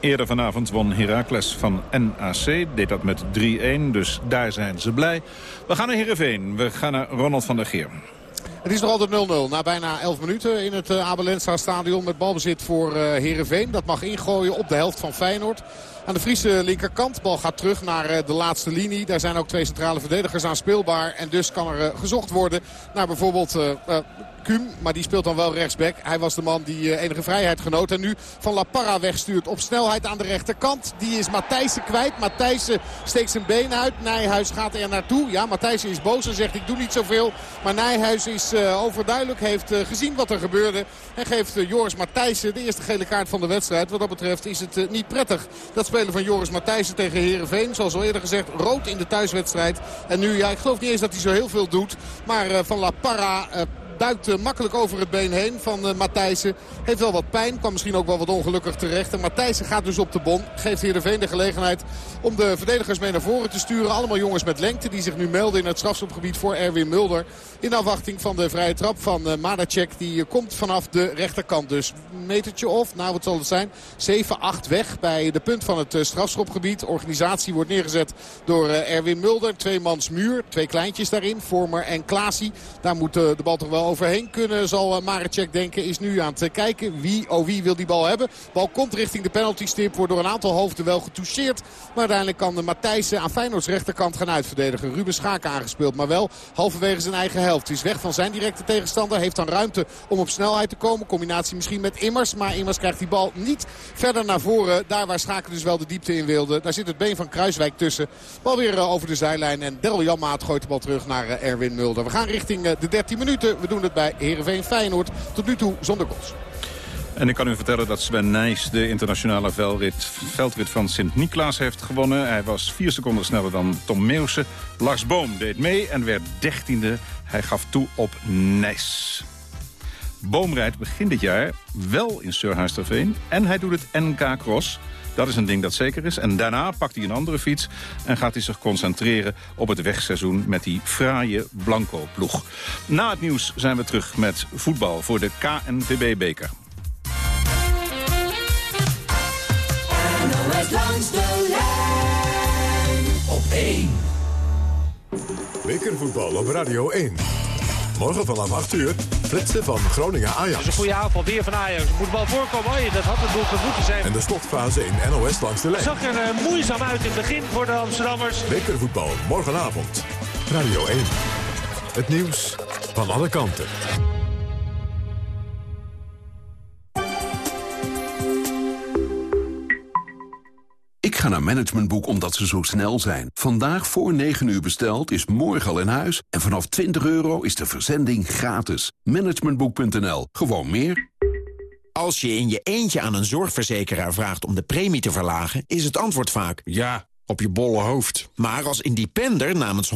Eerder vanavond won Heracles van NAC. Deed dat met 3-1, dus daar zijn ze blij. We gaan naar Heerenveen. We gaan naar Ronald van der Geer. Het is nog altijd 0-0 na bijna 11 minuten in het uh, Abelensra stadion met balbezit voor uh, Heerenveen. Dat mag ingooien op de helft van Feyenoord. Aan de Friese linkerkant. Bal gaat terug naar uh, de laatste linie. Daar zijn ook twee centrale verdedigers aan speelbaar. En dus kan er gezocht worden naar bijvoorbeeld Maar die speelt dan wel rechtsback. Hij was de man die eh, enige vrijheid genoot. En nu van La Parra wegstuurt op snelheid aan de rechterkant. Die is Matthijssen kwijt. Matthijssen steekt zijn been uit. Nijhuis gaat er naartoe. Ja, Matthijssen is boos en zegt ik doe niet zoveel. Maar Nijhuis is uh, overduidelijk. Heeft uh, gezien wat er gebeurde. En geeft Joris Matthijssen de eerste gele kaart van de wedstrijd. Wat dat betreft is het niet prettig. Dat spelen van Joris Matthijssen tegen Herenveen. Zoals al eerder gezegd, rood in de thuiswedstrijd. En nu, ja, ik geloof niet eens dat hij zo heel veel doet. Maar van La Parra duikt uh, makkelijk over het been heen van uh, Matthijssen. Heeft wel wat pijn, kan misschien ook wel wat ongelukkig terecht. En Matthijssen gaat dus op de bon. Geeft Heerenveen de gelegenheid om de verdedigers mee naar voren te sturen. Allemaal jongens met lengte die zich nu melden in het strafschopgebied voor Erwin Mulder. In afwachting van de vrije trap van uh, Madacek. Die komt vanaf de rechterkant dus. Een metertje of, nou wat zal het zijn, 7-8 weg bij de punt van het strafschopgebied. Organisatie wordt neergezet door Erwin Mulder. Twee mans muur, twee kleintjes daarin, Vormer en Klaasie. Daar moet de bal toch wel overheen kunnen, zal Marecek denken. Is nu aan het kijken wie, oh wie wil die bal hebben. Bal komt richting de penaltystip, wordt door een aantal hoofden wel getoucheerd. Maar uiteindelijk kan de Matthijssen aan Feyenoords rechterkant gaan uitverdedigen. Ruben Schaak aangespeeld, maar wel halverwege zijn eigen helft. Is weg van zijn directe tegenstander, heeft dan ruimte om op snelheid te komen. Combinatie misschien met Immers, maar Immers krijgt die bal niet verder naar voren. Daar waar Schaken dus wel de diepte in wilde. Daar zit het been van Kruiswijk tussen. Bal weer over de zijlijn en Daryl Janmaat gooit de bal terug naar Erwin Mulder. We gaan richting de 13 minuten. We doen het bij Heerenveen Feyenoord. Tot nu toe zonder goals. En ik kan u vertellen dat Sven Nijs de internationale veldrit, veldrit van Sint-Niklaas heeft gewonnen. Hij was vier seconden sneller dan Tom Meeuwse. Lars Boom deed mee en werd dertiende. Hij gaf toe op Nijs. Boom rijdt begin dit jaar wel in Surhuisterveen en hij doet het NK Cross. Dat is een ding dat zeker is. En daarna pakt hij een andere fiets en gaat hij zich concentreren op het wegseizoen met die fraaie Blanco-ploeg. Na het nieuws zijn we terug met voetbal voor de KNVB-beker. langs de lijn op 1. Bekervoetbal op Radio 1. Morgen vanaf 8 uur, flitsen van Groningen Ajax. Dat is een goede aanval, weer van Ajax. Moet wel voorkomen, oh, dat had het doel moeten zijn. En de slotfase in NOS langs de lijn. Het zag er uh, moeizaam uit in het begin voor de Amsterdammers. Bekervoetbal, morgenavond. Radio 1. Het nieuws van alle kanten. Ga naar Managementboek omdat ze zo snel zijn. Vandaag voor 9 uur besteld is morgen al in huis. En vanaf 20 euro is de verzending gratis. Managementboek.nl. Gewoon meer. Als je in je eentje aan een zorgverzekeraar vraagt om de premie te verlagen... is het antwoord vaak... Ja, op je bolle hoofd. Maar als independer namens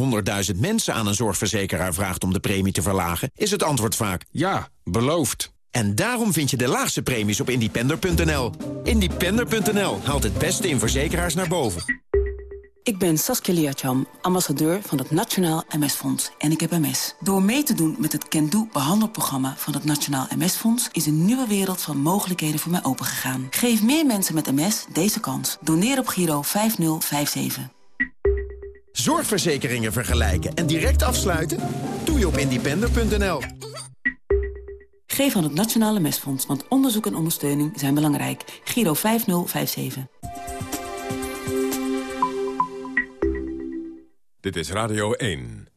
100.000 mensen aan een zorgverzekeraar vraagt om de premie te verlagen... is het antwoord vaak... Ja, beloofd. En daarom vind je de laagste premies op independer.nl. Independer.nl haalt het beste in verzekeraars naar boven. Ik ben Saskia Liacham, ambassadeur van het Nationaal MS-fonds. En ik heb MS. Door mee te doen met het Can behandelprogramma van het Nationaal MS-fonds... is een nieuwe wereld van mogelijkheden voor mij opengegaan. Geef meer mensen met MS deze kans. Doneer op Giro 5057. Zorgverzekeringen vergelijken en direct afsluiten? Doe je op independer.nl. Geef aan het Nationale Mesfonds, want onderzoek en ondersteuning zijn belangrijk. Giro 5057. Dit is Radio 1.